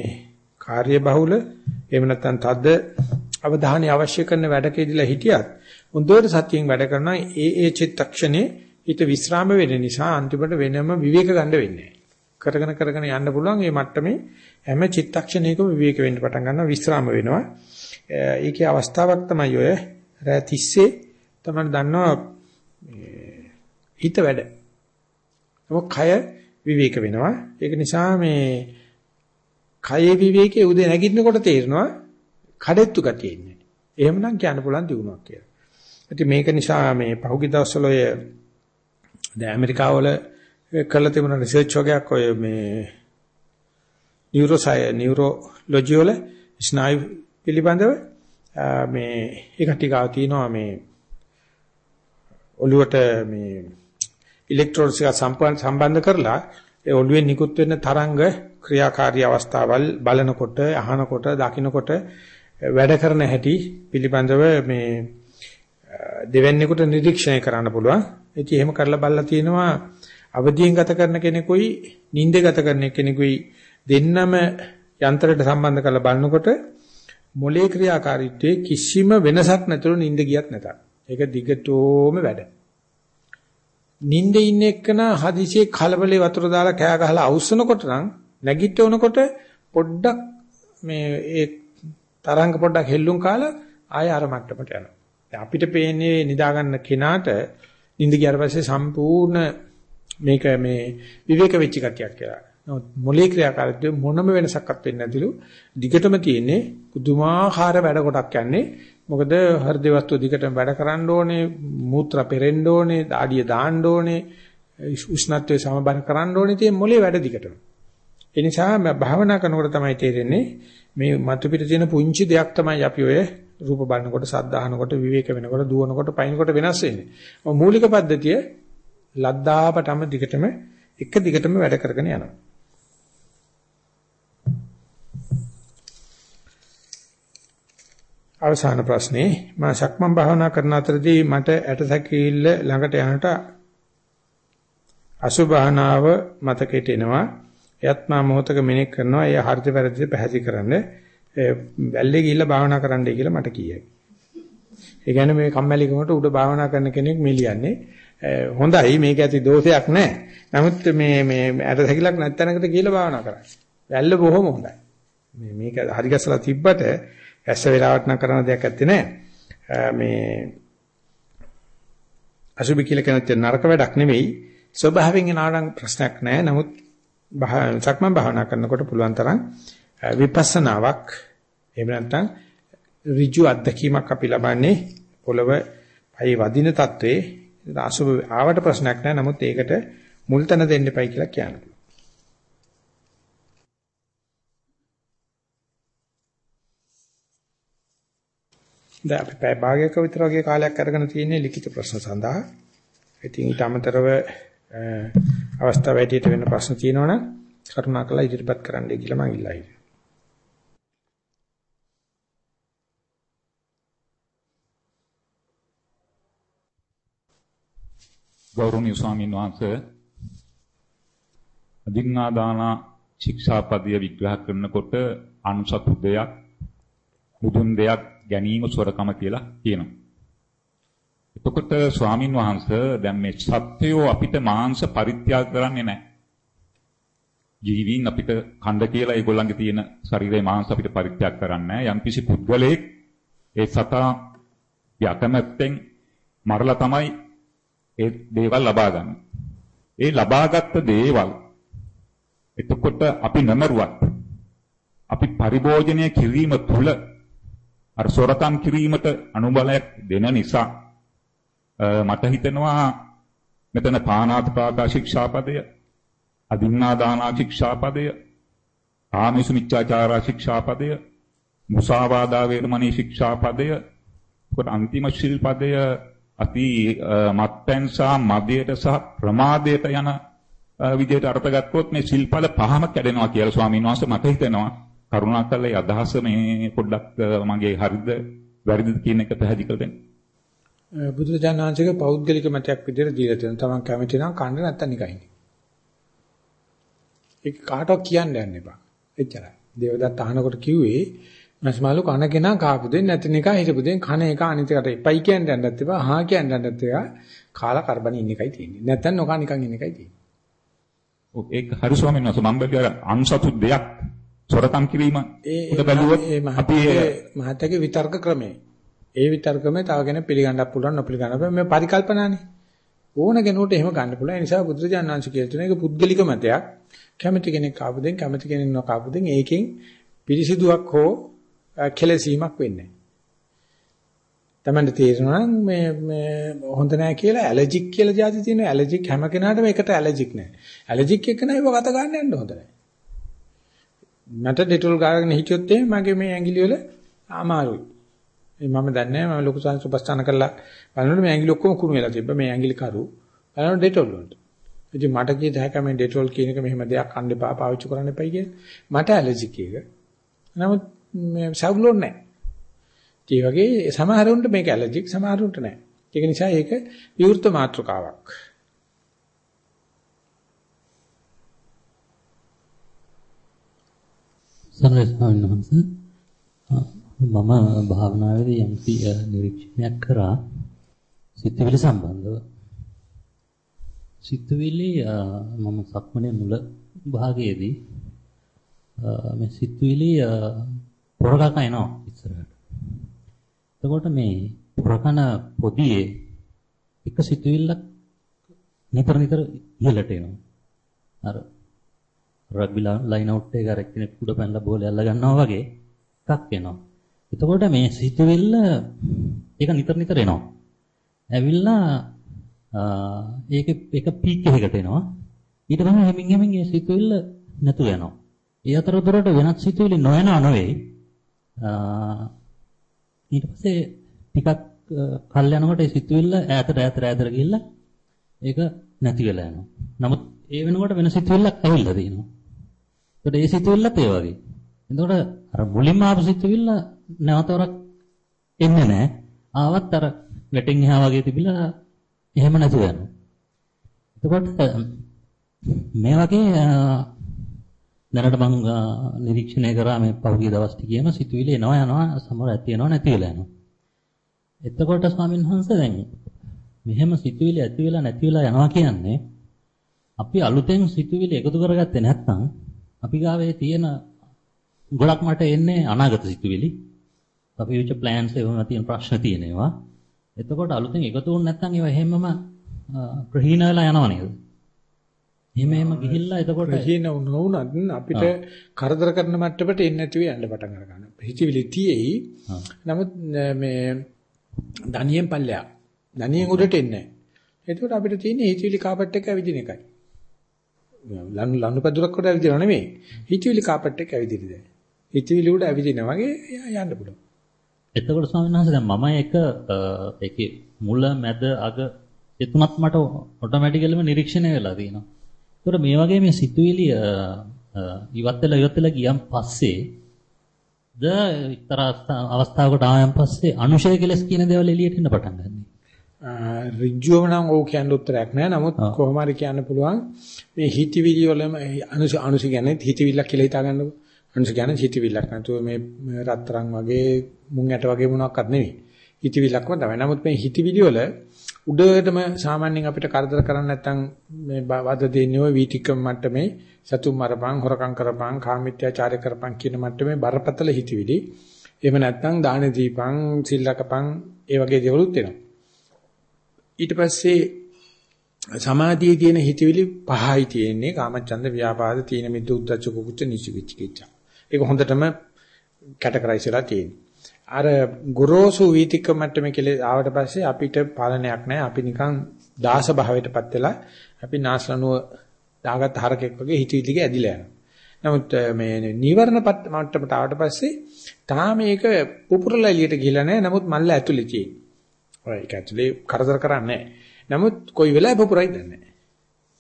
කාර්ය බහුල එහෙම නැත්නම් තද අවධානය අවශ්‍ය කරන වැඩකේදීලා හිටියත් හොඳට සතියෙන් වැඩ කරනවා ඒ ඒ චිත්තක්ෂණේ හිත විස්්‍රාම වෙන නිසා අන්තිමට වෙනම විවේක ගන්න වෙන්නේ කරගෙන කරගෙන යන්න පුළුවන් මේ මට්ටමේ හැම චිත්තක්ෂණයකම විවේක වෙන්න පටන් ගන්නවා විස්්‍රාම වෙනවා. ඒකේ අවස්ථාවක් තමයි ඔය රෑ 30 තමයි දන්නවා හිත වැඩ. මොකක් කය විවේක වෙනවා. ඒක නිසා මේ කයේ විවේකයේ උදේ නැගිටිනකොට තේරෙනවා කඩෙත්තු ගතිය ඉන්නේ. එහෙමනම් කියන්න පුළුවන් දිනුවක් කියලා. ඉතින් මේක නිසා මේ පහුගිය දවස්වල ඔය දැන් ඇමරිකාව වල කරලා තිබුණ රිසර්ච් වගේක් ඔය මේ නියුරෝසය නියුරෝලොජි වල ස්නායු පිළිබඳව මේ ඒක ටිකව තියෙනවා මේ ඔළුවට මේ ඉලෙක්ට්‍රෝඩ්ස් එක සම්බන්ධ කරලා ඒ ඔළුවේ නිකුත් වෙන තරංග ක්‍රියාකාරී අවස්ථාවල් බලනකොට අහනකොට දකින්නකොට වැඩ කරන හැටි පිළිබඳව මේ දෙවැන්නේකට නිරීක්ෂණය කරන්න පුළුවන්. ඉතින් එහෙම කරලා බලලා තියෙනවා අවදියෙන් ගත කරන කෙනෙකුයි නිින්ද ගත කරන කෙනෙකුයි දෙන්නම යන්ත්‍රයට සම්බන්ධ කරලා බලනකොට මොලේ ක්‍රියාකාරීත්වයේ කිසිම වෙනසක් නැතුව නිින්ද ගියත් නැතත්. ඒක දිගටම වැඩ. නිින්දේ ඉන්න එක්කන හදිසියේ කලබලේ වතුර දාලා කෑ ගහලා අවුස්සනකොට නම් නැගිටවනකොට පොඩ්ඩක් මේ ඒ තරංග පොඩ්ඩක් හෙල්ලුම් කාලා ආය අර මට්ටමට යනවා. අපිට පේන්නේ නිදාගන්න කෙනාට නිින්ද ගියාට පස්සේ සම්පූර්ණ මේක මේ විවේක වෙච්ච ගතියක් කියලා. නමුත් මොලේ ක්‍රියාකාරීත්වය මොනම වෙනසක්වත් වෙන්නේ නැතිලු දිගටම තියෙන්නේ පුදුමාකාර වැඩ කොටක් යන්නේ. මොකද හෘද වස්තු දිගටම වැඩ කරන්න ඕනේ, මූත්‍රා පෙරෙන්න ඕනේ, දාඩිය දාන්න ඕනේ, උෂ්ණත්වය සමබර කරන්න ඕනේ තියෙන මොලේ වැඩ දිගටම. ඒ නිසා භාවනා කරනකොට තමයි තේරෙන්නේ මේ මතු පිට තියෙන පුංචි දෙයක් තමයි අපි ඔය රූප බලනකොට, සද්ද අහනකොට, විවේක වෙනකොට, දුවනකොට, පයින්කොට වෙනස් වෙන්නේ. මූලික පද්ධතිය ලද්දාපටම දිගටම එක දිගටම වැඩ කරගෙන යනවා. අවසාන ප්‍රශ්නේ මම සක්මන් භාවනා කරන අතරදී මට ඇටසැකිල්ල ළඟට යනට අසුභානාව මතකයට එනවා. එයත් මා මොහතක මෙනෙක් කරනවා. එය හරිද වැරදිද පැහැදිලි කරන්න. වැල්ලේ ගිහිල්ලා භාවනා කරන්නයි කියලා මට කියයි. ඒ කියන්නේ මේ කම්මැලිකමට උඩ භාවනා කරන කෙනෙක් මිලියන්නේ. හොඳයි මේක ඇති දෝෂයක් නැහැ. නමුත් මේ මේ ඇටසැකිල්ලක් නැත්තනකට ගිහිල්ලා භාවනා කරන්න. වැල්ල බොහොම හොඳයි. මේ මේක හරි ගැසලා තිබ්බට ඇස්ස වෙලාවට නම් කරන දෙයක් ඇත්තේ නැහැ. මේ අසුබි කියලා කියන නරක වැඩක් නෙවෙයි. ස්වභාවයෙන් නාඩම් ප්‍රශ්නයක් නැහැ. නමුත් සක්මන් භාවනා කරනකොට පුළුවන් තරම් විපස්සනාවක් එහෙම නැත්නම් ඍජු අත්දැකීමක් අපි ලබන්නේ පොළව පයි වදින තත්වයේ අසුබ ආවට ප්‍රශ්නයක් නැහැ. නමුත් ඒකට මුල් තැන දෙන්න එපයි කියලා කියනවා. දැන් අපි පැය භාගයක විතර වගේ කාලයක් අරගෙන තියෙන්නේ ලිඛිත ප්‍රශ්න සඳහා. ඉතින් ඊට අමතරව අවස්ථාව වැඩියට වෙන ප්‍රශ්න තියෙනවනම් කරුණාකරලා ඉදිරිපත් කරන්නයි කියලා මම ඉල්ලා හිටියා. ගෞරවනීය ස්වාමීන් වහන්සේ අදින්නා දාන ශික්ෂාපදය විග්‍රහ කරනකොට අනුසතු දෙයක් මුදුන් දෙයක් ගැනීම සොරකම කියලා කියනවා. එතකොට ස්වාමින් වහන්සේ දැන් මේ සත්‍යෝ අපිට මාංශ පරිත්‍යාග කරන්නේ නැහැ. ජීවීන් අපිට කණ්ඩ කියලා ඒගොල්ලන්ගේ තියෙන ශරීරයේ මාංශ අපිට පරිත්‍යාග කරන්නේ නැහැ. යම්කිසි පුද්ගලයෙක් ඒ සතා යකමැත්තෙන් මරලා තමයි ඒ දේවල් ලබා ගන්න. ඒ ලබාගත් දේවල් එතකොට අපි නමරුවත් අපි පරිභෝජනය කිරීම තුළ අර සොරකම් කිරීමට අනුබලයක් දෙන නිසා මට හිතෙනවා මෙතන පානාතිපාතා ශික්ෂාපදය අදින්නා දානා ශික්ෂාපදය ආමිසු මිච්ඡාචාරා ශික්ෂාපදය මුසාවාදා වේරමණී ශික්ෂාපදය කොට අන්තිම ශිල්පදය අති මත්පැන් සහ මදයට සහ ප්‍රමාදයට යන විදිහට අර්ථ ගත්තොත් මේ ශිල්පද පහම කැඩෙනවා කියලා ස්වාමීන් වහන්සේ මට හිතෙනවා කරුණාකරලා ඒ අදහස මේ පොඩ්ඩක් මගේ හරිද වැරදිද කියන එක පැහැදිලි කර දෙන්න. බුදුරජාණන් වහන්සේගේ පෞද්ගලික මතයක් විදිහට දීලා තියෙනවා. තමන් කැමති නම් කන්න නැත්තම් නිකන් ඒක කාටවත් කියන්න යන්න එපා. එච්චරයි. දේවදත්ත අහනකොට කිව්වේ මස්මාලු කන කෙනා කාපු දෙන්නේ නැති නිකන් හිටපු දෙන් කන එක අනිතකට එපයි කියන්න යන්නත් එපා. හා කියන්න යන්නත් එපා. කාලා කරබන ඉන්න එකයි තියෙන්නේ. නැත්තම් නොකා නිකන් ඉන්න එකයි තියෙන්නේ. ඔව් ඒක හරි ස්වාමීන් වහන්සේ මම බැලුවා අන්සතු දෙයක් සොරකම් කිරීම උඩ බැලුවොත් අපි මහත්කේ විතර්ක ක්‍රමය. ඒ විතර්කමේ තව කෙනෙක් පිළිගන්නත් පුළුවන් නොපිළිගන්න බෑ. මේ පරිකල්පනානේ. ඕන කෙනෙකුට එහෙම ගන්න පුළුවන්. ඒ නිසා බුදුරජාණන් වහන්සේ කියලා තියෙන එක පුද්ගලික මතයක්. කැමති කෙනෙක් ආපු දෙන් කැමති කෙනෙක් නොකාපු දෙන් ඒකෙන් පිරිසිදුවක් හෝ කෙලසීමක් වෙන්නේ නැහැ. තමන්ට තේරෙනවා නම් මේ මේ හොඳ නැහැ කියලා ඇලර්ජික් කියලා જાති තියෙනවා. ඇලර්ජික් හැම කෙනාටම එකට ඇලර්ජික් නැහැ. ඇලර්ජික් එක්ක නෑ ඒව ගත ගන්න යන්න හොඳ නැහැ. මට ඩෙටෝල් ගාගෙන හිටියොත් එහෙනම් මගේ මේ ඇඟිලි වල අමාරුයි. මම දන්නේ නැහැ මම ලොකු සංස උපස්ථාන කරලා බලනකොට මේ ඇඟිලි ඔක්කොම කුණු වෙලා තිබ්බා. මේ ඇඟිලි කරු. බලනකොට ඩෙටෝල් වලට. ඉතින් මට කිය တဲ့ හැක මේ ඩෙටෝල් කියන එක මෙහෙම දෙයක් අන්න එපා පාවිච්චි කරන්න එපයි කියලා. මට ඇලර්ජික් එක. නමුත් මේ සවුලොන් නැහැ. ඒ වගේ සමහරුන්ට මේක ඇලර්ජික් සමහරුන්ට නැහැ. ඒක නිසා ඒක විවෘත මාත්‍රකාවක්. සරල ස්වාමීන් වහන්සේ මම භාවනාවේදී යම් නිරීක්ෂණයක් කරා සිතවිලි සම්බන්ධව සිතවිලි මම සක්මනේ මුල භාගයේදී මේ සිතවිලි පොරකක එනවා ඉස්සරහට. එතකොට මේ පොරකන පොදියේ එක සිතවිල්ලක් නිතර නිතර ඉහළට එනවා. අර රග්බි ලයින් අවුට් එක අර කෙනෙක් උඩ පැනලා බෝලය අල්ල ගන්නවා වගේ එකක් එනවා. එතකොට මේ සිතුවිල්ල ඒක නිතර නිතර එනවා. ඇවිල්ලා ඒක එක පීක් එකකට එනවා. ඊට පස්සේ හැමින් හැමින් මේ සිතුවිල්ල නැතු වෙනවා. ඒ අතරතුරට වෙනත් සිතුවිලි නොයනවා නෙවෙයි. ඊට පස්සේ ටිකක් කල් යනකොට ඒ සිතුවිල්ල ඈතට ඈතට ඈතට ගිහිල්ලා ඒක නැති වෙලා යනවා. නමුත් ඒ වෙනකොට වෙන සිතුවිල්ලක් ඇවිල්ලා තියෙනවා. ඒකට ඒ සිතුවිල්ලත් ඒ වගේ. එතකොට අර මුලින්ම ආපු සිතුවිල්ල නැවතවරක් එන්නේ නැහැ. ආවත් අර වැටෙන් එහා වගේ තිබිලා එහෙම නැති වෙනවා. එතකොට මේ වගේ දැනට මම නිරීක්ෂණය කරා මේ පහුගිය දවස් ටිකේම සිතුවිලි එනවා යනවා සමහර ඇති වෙනවා නැති වෙලා යනවා. එතකොට ස්වාමීන් වහන්සේ දැන් මෙහෙම සිතුවිලි ඇති වෙලා නැති වෙලා යනවා කියන්නේ අපි අලුතෙන් සිතුවිලි එකතු කරගත්තේ නැත්නම් අපි ගාවේ තියෙන ගොඩක් මට එන්නේ අනාගත සිතුවිලි. අපි විච ප්ලෑන්ස් ඒවම තියෙන ප්‍රශ්න තියෙනවා. එතකොට අලුතෙන් එකතු වුනේ නැත්නම් ඒවා හැමම ප්‍රහීන වෙලා යනව නේද? එහෙම එහෙම ගිහිල්ලා එතකොට ප්‍රහීන නොවුනත් අපිට කරදර කරන මට්ටමට එන්නේ නැතිව යන්න පටන් අර ගන්නවා. හිතවිලි තියෙයි. නමුත් මේ දනියෙන් පල්ලයක්. දනියෙන් උඩට එන්නේ නැහැ. එතකොට අපිට තියෙන්නේ හිතවිලි කාපට් එක ඇවිදින එකයි. ලනු ලනු පදුරක් කොට ඇවිදිනව නෙමෙයි. හිතවිලි කාපට් එක ඇවිදින දැන්. හිතවිලි උඩ ඇවිදිනා වගේ යන්න පුළුවන්. එතකොට ස්වාමීන් වහන්සේ දැන් මම එක ඒකේ මුල මැද අග ඒ තුනක් මට ඔටෝමැටිකලිම නිරීක්ෂණය වෙලා තියෙනවා. ඒතකොට මේ වගේ මේ සිතුවිලි ඉවත් වෙලා ඉවත් වෙලා ගියන් පස්සේ ද එක්තරා අවස්ථාවකට ආයන් පස්සේ අනුශය කෙලස් කියන දේවල් එළියට එන්න පටන් ගන්නවා. ඍජුවම නම් ඕක කියන්න උත්තරයක් නැහැ. නමුත් කොහොම හරි කියන්න පුළුවන් මේ හිතවිලි වලම අනුශ අනුශ කියන්නේ හිතවිල්ලක් කියලා හිතා ගන්නකො. අනුශ කියන්නේ හිතවිල්ලක් නැතුව මේ රත්තරන් වගේ මුං ඇට වගේ මොනක්වත් නෙවෙයි. හිතවිල්ලක්ම තමයි. නමුත් මේ හිතවිලි වල උඩටම සාමාන්‍යයෙන් අපිට කරදර කරන්නේ නැත්නම් මේ වද දෙන්නේ ওই වීතිකම් මට්ටමේ සතුම් මරපං හොරකම් කරපං කාමීත්‍යාචාරය කරපං කියන මට්ටමේ බරපතල හිතවිලි. එහෙම නැත්නම් දාන දීපං සිල්ලකපං ඒ වගේ දේවලුත් එනවා. ඊට පස්සේ සමාධියේ තියෙන හිතවිලි පහයි තියෙන්නේ කාමචන්ද ව්‍යාපාද තීන මිද්ද උද්දච්ච කුකුච්ච නිසිවිච්ච ඒක හොඳටම කැටගරයිස් වෙලා තියෙනවා. අර ගොරෝසු වීතික මට්ටමේ කියලා ආවට පස්සේ අපිට පාලනයක් නැහැ. අපි නිකන් දාස භාවයටපත් වෙලා අපි නාස්ලනුව දාගත් හරකෙක් වගේ හිතවිලික ඇදිලා යනවා. නමුත් මේ නීවරණ මට්ටමට ආවට පස්සේ තාම මේක පුපුරලා එළියට ගිහිලා නැහැ. නමුත් මල්ල ඇතුලේ තියෙන්නේ. ඒක ඇතුලේ කරදර කරන්නේ නමුත් කොයි වෙලාවෙ පුපුරයි දන්නේ නැහැ.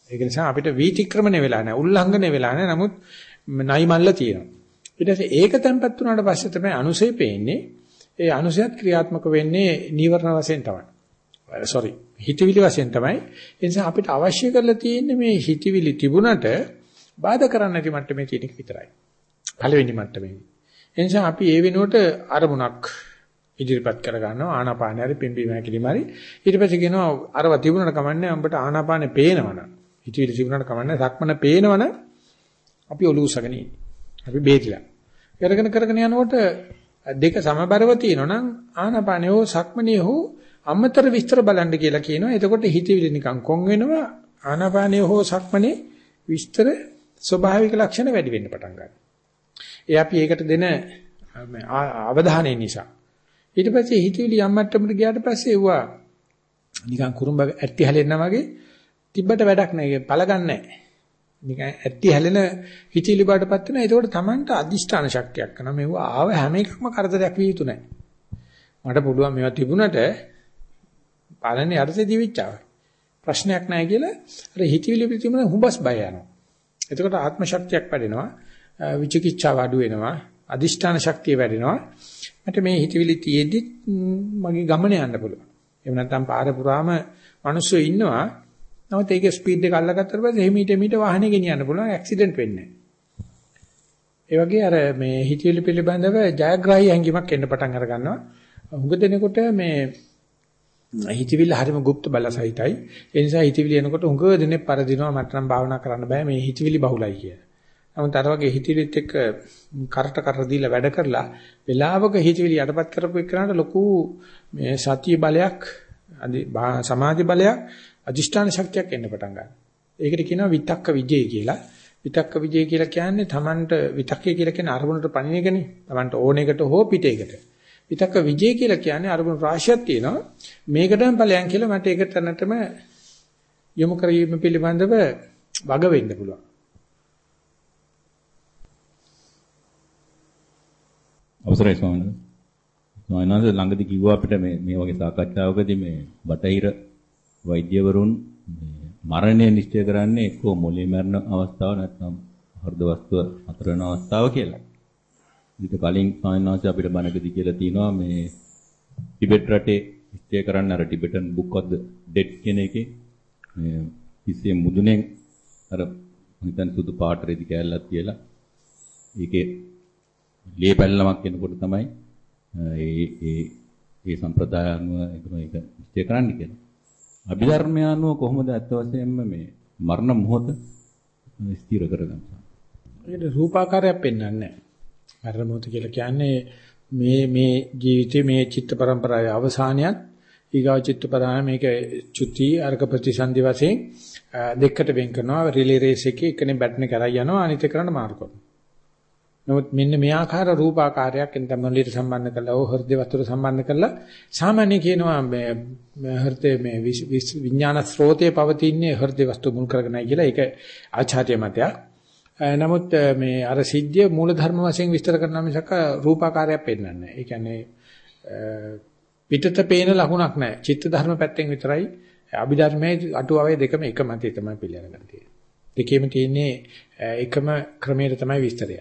ඒක නිසා අපිට වීතික්‍රමණය වෙලා නැහැ. උල්ලංඝනය වෙලා නැහැ. නමුත් නයි මල්ල තියෙනවා. ඊට පස්සේ ඒක තැම්පත් වුණාට පස්සේ තමයි අනුසය පේන්නේ. ඒ අනුසයත් ක්‍රියාත්මක වෙන්නේ නීවරණ වශයෙන් තමයි. sorry හිතවිලි වශයෙන් තමයි. ඒ නිසා අපිට අවශ්‍ය කරලා තියෙන්නේ මේ හිතවිලි තිබුණට බාධා කරන්න නැති මට්ටමේ තියෙන එක විතරයි. පළවෙනි මට්ටමේ. ඒ නිසා අපි ඒ වෙනුවට අරමුණක් ඉදිරිපත් කර ගන්නවා ආනාපානය හරි පිම්බීම හැකිලිම හරි ඊට පස්සේ කියනවා අරව තිබුණාට කමන්නේ උඹට ආනාපානෙ පේනවනම් හිතවිලි තිබුණාට කමන්නේ සක්මන පේනවනම් අපි ඔලුව උසගෙන ඉන්නේ. අපි බේරිලා. කරගෙන කරගෙන යනකොට දෙක සමබරව තියෙනවා නම් ආනාපානිය හෝ සක්මනිය හෝ අමතර විස්තර බලන්න කියලා කියනවා. එතකොට හිතවිලි නිකන් කොන් වෙනවා. ආනාපානිය හෝ සක්මනේ විස්තර ස්වභාවික ලක්ෂණ වැඩි වෙන්න පටන් ගන්නවා. ඒ අපි ඒකට දෙන අවධානය නිසා. ඊට පස්සේ හිතවිලි යම් මට්ටමකට ගියාට පස්සේ ඒවා නිකන් කුරුම්බ ඇට්ටි හැලෙන්නා වගේ තිබ්බට වැඩක් නැහැ. පළ ගන්නෑ. නිකන් ඇත්ති හැලෙන හිතිලි බාටපත් වෙනවා. ඒකෝට Tamanට අදිෂ්ඨාන ශක්තියක් කරනවා. මේව ආව හැම එකක්ම කරදරයක් විය යුතු නැහැ. මට පුළුවන් මේවා තිබුණට පාලනේ යටතේ දිවිච්චාව. ප්‍රශ්නයක් නැහැ කියලා අර හිතවිලි පිටිම හුඹස් බය යනවා. එතකොට ආත්ම ශක්තියක් වැඩෙනවා. විචිකිච්ඡාව අඩු වෙනවා. අදිෂ්ඨාන ශක්තිය වැඩෙනවා. මට මේ හිතවිලි තියෙද්දි මගේ ගමන යන්න පුළුවන්. එහෙම නැත්නම් පාර පුරාම මිනිස්සු ඉන්නවා නමුත් ඒකේ ස්පීඩ් එක අල්ලගත්තට පස්සේ එහිමීට මීට වාහනේ ගෙනියන්න පුළුවන් ඇක්සිඩන්ට් වෙන්නේ නැහැ. ඒ වගේ අර මේ හිතවිලි පිළිබඳව ජයග්‍රාහී හැඟීමක් එන්න පටන් අර ගන්නවා. හුඟ දෙනකොට මේ හිතවිල්ල හරිම গুপ্ত බලසහිතයි. ඒ නිසා හිතවිලි එනකොට හුඟ දෙනෙක් පරදිනවා මට නම් භාවනා කරන්න බෑ මේ හිතවිලි බහුලයි කියලා. නමුත් අර වගේ හිතවිලිත් එක්ක කරට කර දීලා වැඩ කරලා වෙලාවක හිතවිලි යටපත් කරපු එක්කනට ලොකු මේ සතිය බලයක් සමාධි බලයක් අදිෂ්ඨාන ශක්තියක් එන්න පටන් ගන්නවා. ඒකට කියනවා විතක්ක විජේ කියලා. විතක්ක විජේ කියලා කියන්නේ Tamanට විතක්කේ කියලා කියන්නේ අරමුණට පණින එකනේ. Tamanට ඕන එකට හෝ පිටේකට. විතක්ක විජේ කියලා කියන්නේ අරමුණු රාශියක් තියෙනවා. මේකටම ඵලයන් කියලා මට ඒක තැනටම යොමු කිරීම පිළිබඳව වග වෙන්න පුළුවන්. අවසරයි ස්වාමීනි. සෝයනස ළඟදී කිව්වා අපිට මේ මේ වගේ සාකච්ඡාවකදී මේ බටහිර වෛද්‍යවරුන් මරණය නිශ්චය කරන්නේ එක්කෝ මොළේ මරණ අවස්ථාව නැත්නම් හෘද වස්තුව අතර වෙන අවස්ථාව කියලා. ඊට කලින් සෝයනස අපිට බණකදී කියලා තියෙනවා මේ ටිබෙට් රටේ නිශ්චය කරන්න අර Tibetan book of the dead කියන එකේ මේ කිසියම් මුදුනේ අර හිතන් සුදු පාට රෙදි කෑල්ලක් කියලා ඒකේ ලේ පැල්ලමක් එනකොට තමයි ඒ ඒ ඒ සම්ප්‍රදාය අනුව ඒක නිශ්චය කරන්න කියලා. අභිධර්මය අනුව කොහොමද ඇත්ත වශයෙන්ම මේ මරණ මොහොත ස්ථිර කරගන්නේ? ඒක රූපාකාරයක් පෙන්වන්නේ නැහැ. මරණ මොහොත කියලා කියන්නේ මේ මේ ජීවිතේ මේ චිත්ත පරම්පරාවේ අවසානයත් ඊගාව චිත්ත පරාම මේක චුති අර්ග ප්‍රතිසන්දි වශයෙන් දෙකට වෙන් කරනවා රිලේ රේස් එකේ එකනේ බැට්නේ කරා යනවා අනිත් එකකට මාරු කරනවා. නමුත් මෙන්න මේ ආකාර රූපාකාරයක් එතන මොළයට සම්බන්ධ කරලා ඕ හෘද වස්තුවට සම්බන්ධ කරලා සාමාන්‍ය කියනවා මේ හෘද මේ විඥාන ස්රෝතයේ පවතින්නේ හෘද වස්තු මුල් කරගෙනයි කියලා ඒක ආචාර්ය මතයක්. නමුත් මේ අර සිද්ධිය මූල ධර්ම වශයෙන් විස්තර කරන මිසක රූපාකාරයක් පෙන්වන්නේ නැහැ. ඒ කියන්නේ පිටත පේන ලකුණක් නැහැ. චිත්ත ධර්ම පැත්තෙන් විතරයි අභිධර්මයේ අටුවාවේ දෙකම එක මතය තමයි පිළිගන්න තියෙන්නේ. දෙකේම තියෙන්නේ එකම ක්‍රමයට තමයි විස්තරය.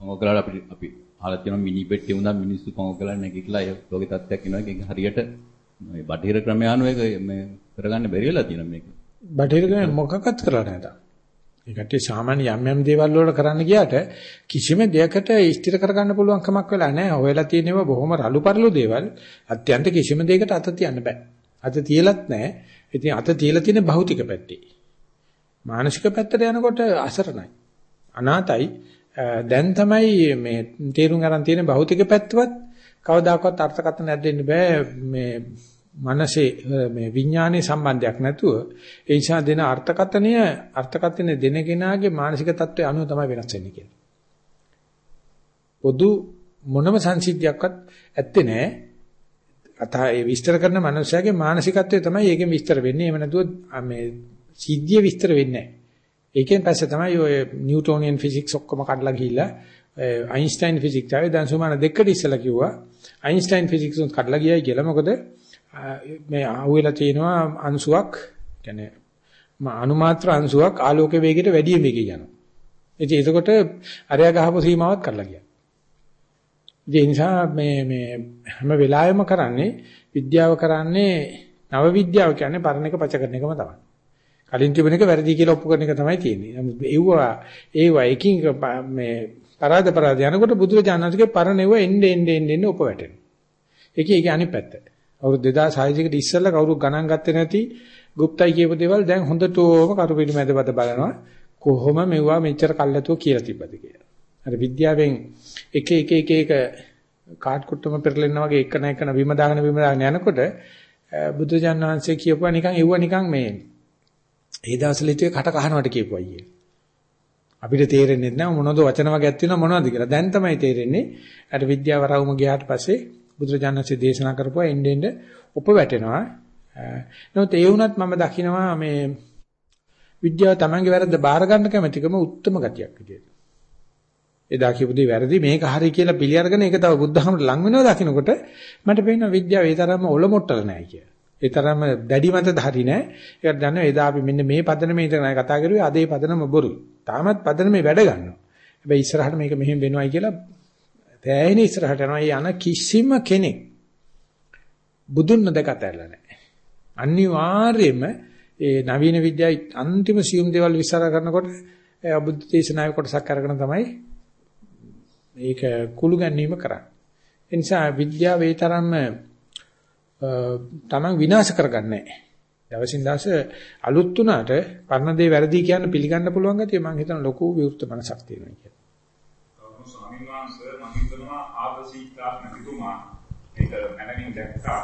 මොකගලලා අපි අපි අහලා තියෙනවා මිනි පෙට්ටිය උනා මිනිස්සු මොකගලලා නැගිටලා ඒ ලෝකේ තත්ත්වයක් එනවා. ඒක හරියට මේ බටහිර ක්‍රමය අනුව ඒක මේ කරගන්න බැරි වෙලා තියෙනවා මේක. බටහිර ක්‍රමය මොකක්වත් කරලා නැහැ. ඒකට සාමාන්‍ය යම් යම් දේවල් වල කරන්න ගියාට කිසිම දෙයකට ස්ථිර කරගන්න පුළුවන් කමක් වෙලා නැහැ. හොයලා තියෙනවා බොහොම රළු පරළු දේවල්. අත්‍යන්ත කිසිම දෙයකට අත තියන්න බෑ. අත තියලත් නැහැ. ඉතින් අත තියලා තියෙන භෞතික පැත්තේ. මානසික පැත්තට යනකොට අසරණයි. අනාතයි. දැන් තමයි මේ තේරුම් ගන්න තියෙන භෞතික පැත්තවත් කවදාකවත් අර්ථකථන නැදෙන්න බෑ මේ මනසේ මේ විඥානයේ සම්බන්ධයක් නැතුව ඒ නිසා දෙන අර්ථකථනය අර්ථකථනය දෙන කෙනාගේ මානසික තත්ත්වය අනුව තමයි වෙනස් වෙන්නේ කියලා. පොදු මොනම සංසිද්ධියක්වත් ඇත්තේ නැහැ. අත ඒ විස්තර කරන මනුස්සයාගේ මානසිකත්වය තමයි ඒකෙන් විස්තර වෙන්නේ. එහෙම නැතුව මේ සිද්ධිය විස්තර වෙන්නේ නැහැ. ඒකෙන් පස්සේ තමයි ඔය නිව්ටෝනියන් ෆිසික්ස් ඔක්කොම කඩලා ගිහිල්ලා අයින්ස්ටයින් ෆිසික්ස් ආවේ දැන් සුමාන දෙකකට ඉස්සලා කිව්වා අයින්ස්ටයින් ෆිසික්ස් උන් කඩලා ගියයි කියලා මොකද මේ ආවෙලා තියෙනවා අංශුවක් කියන්නේ අනුමාත්‍ර අංශුවක් ආලෝක වේගයට වැඩි වෙමික යනවා. ඉතින් එතකොට අරයා ගහපු සීමාවත් කරලා ගියා. ඒ නිසා මේ මේ හැම වෙලාවෙම කරන්නේ විද්‍යාව කරන්නේ නව විද්‍යාව කියන්නේ පරණ එක පච කරන එකම තමයි. කලින් තිබුණ එක වැරදි කියලා ඔප්පු කරන එක තමයි තියෙන්නේ. නමුත් ඒවා ඒවා එකින් මේ පරාද පරාද යනකොට බුදුරජාණන්තුගේ පරණෙව එන්න එන්න එන්න එන්න ඔප වැටෙනවා. ඒක ඒකේ අනිත් පැත්ත. අවුරුදු 2600 කට ඉස්සෙල්ලා කවුරු ගණන් ගත්තේ නැති গুপ্তයි කියපු දේවල් දැන් හොඳටම කරුපිට මැදපත බලනවා. කොහොම මෙවුවා මෙච්චර කල්ැතුව කියලා තිබ්බද කියලා. අර විද්‍යාවෙන් එක එක එක එක කාඩ් කුට්ටම පෙරලෙනා වගේ එකන එකන විම දාගෙන විම දාගෙන යනකොට බුදුජාණන් වහන්සේ කියපුවා නිකන් එව්වා නිකන් මේ ඒ දවස්වල හිතුවේ කට කහනවට කියපුවා අයියේ. අපිට තේරෙන්නේ නැහැ මොනවද වචන වර්ගයක් තියෙනවා මොනවද කියලා. දැන් තමයි තේරෙන්නේ. අර විද්‍යාව රවුම ගියාට පස්සේ බුදුරජාණන්සේ දේශනා කරපුවා එන්නේ එන්නේ උප වැටෙනවා. නමුත් ඒ වුණත් මම දකිනවා මේ විද්‍යාව Tamange වැරද්ද බාර ගන්න කැමැතිකම උත්තරම ගතියක් විදියට. එදා කියපු දේ වැරදි මේක හරි කියලා පිළි අරගෙන ඒක තව බුද්ධහමට ලං වෙනවා දකින්නකොට මට පේනවා විද්‍යාව ඒ තරම්ම ඔලොමොට්ටල නැහැ කියලා. ඒ තරම්ම දැඩි මතද හරි නෑ. ඒකට දන්නවා එදා අපි මෙන්න මේ පදනමේ ඉඳලා කතා කරුවේ අද ඒ පදනම බොරු. තාමත් පදනමේ වැඩ ගන්නවා. හැබැයි ඉස්සරහට මේක මෙහෙම වෙනවයි කියලා තෑයින ඉස්සරහට යනවා. ඒ යන කිසිම කෙනෙක් බුදුන් නොදකත් ඇරලා නැහැ. අනිවාර්යයෙන්ම ඒ නවීන විද්‍යාවේ අන්තිම සියුම් දේවල් විස්තර කරනකොට බුද්ධ දේශනාවේ කොටසක් අරගෙන තමයි ඒක කුළු ගැනීම කරන්නේ. ඒ නිසා විද්‍යාව ඒ තරම්ම තමන් විනාශ කරගන්නේ නැහැ. දවසින් දවස අලුත් වුණාට පරණ දේ වැරදි කියන පිළිගන්න පුළුවන් ගැතිය මම හිතන ලොකු විවෘත මනසක් තියෙනවා කියලා. ස්වාමීන් වහන්සේ මම හිතනවා ආපසීතා නැතිතුමා ඒක මනමින් දැක්කා.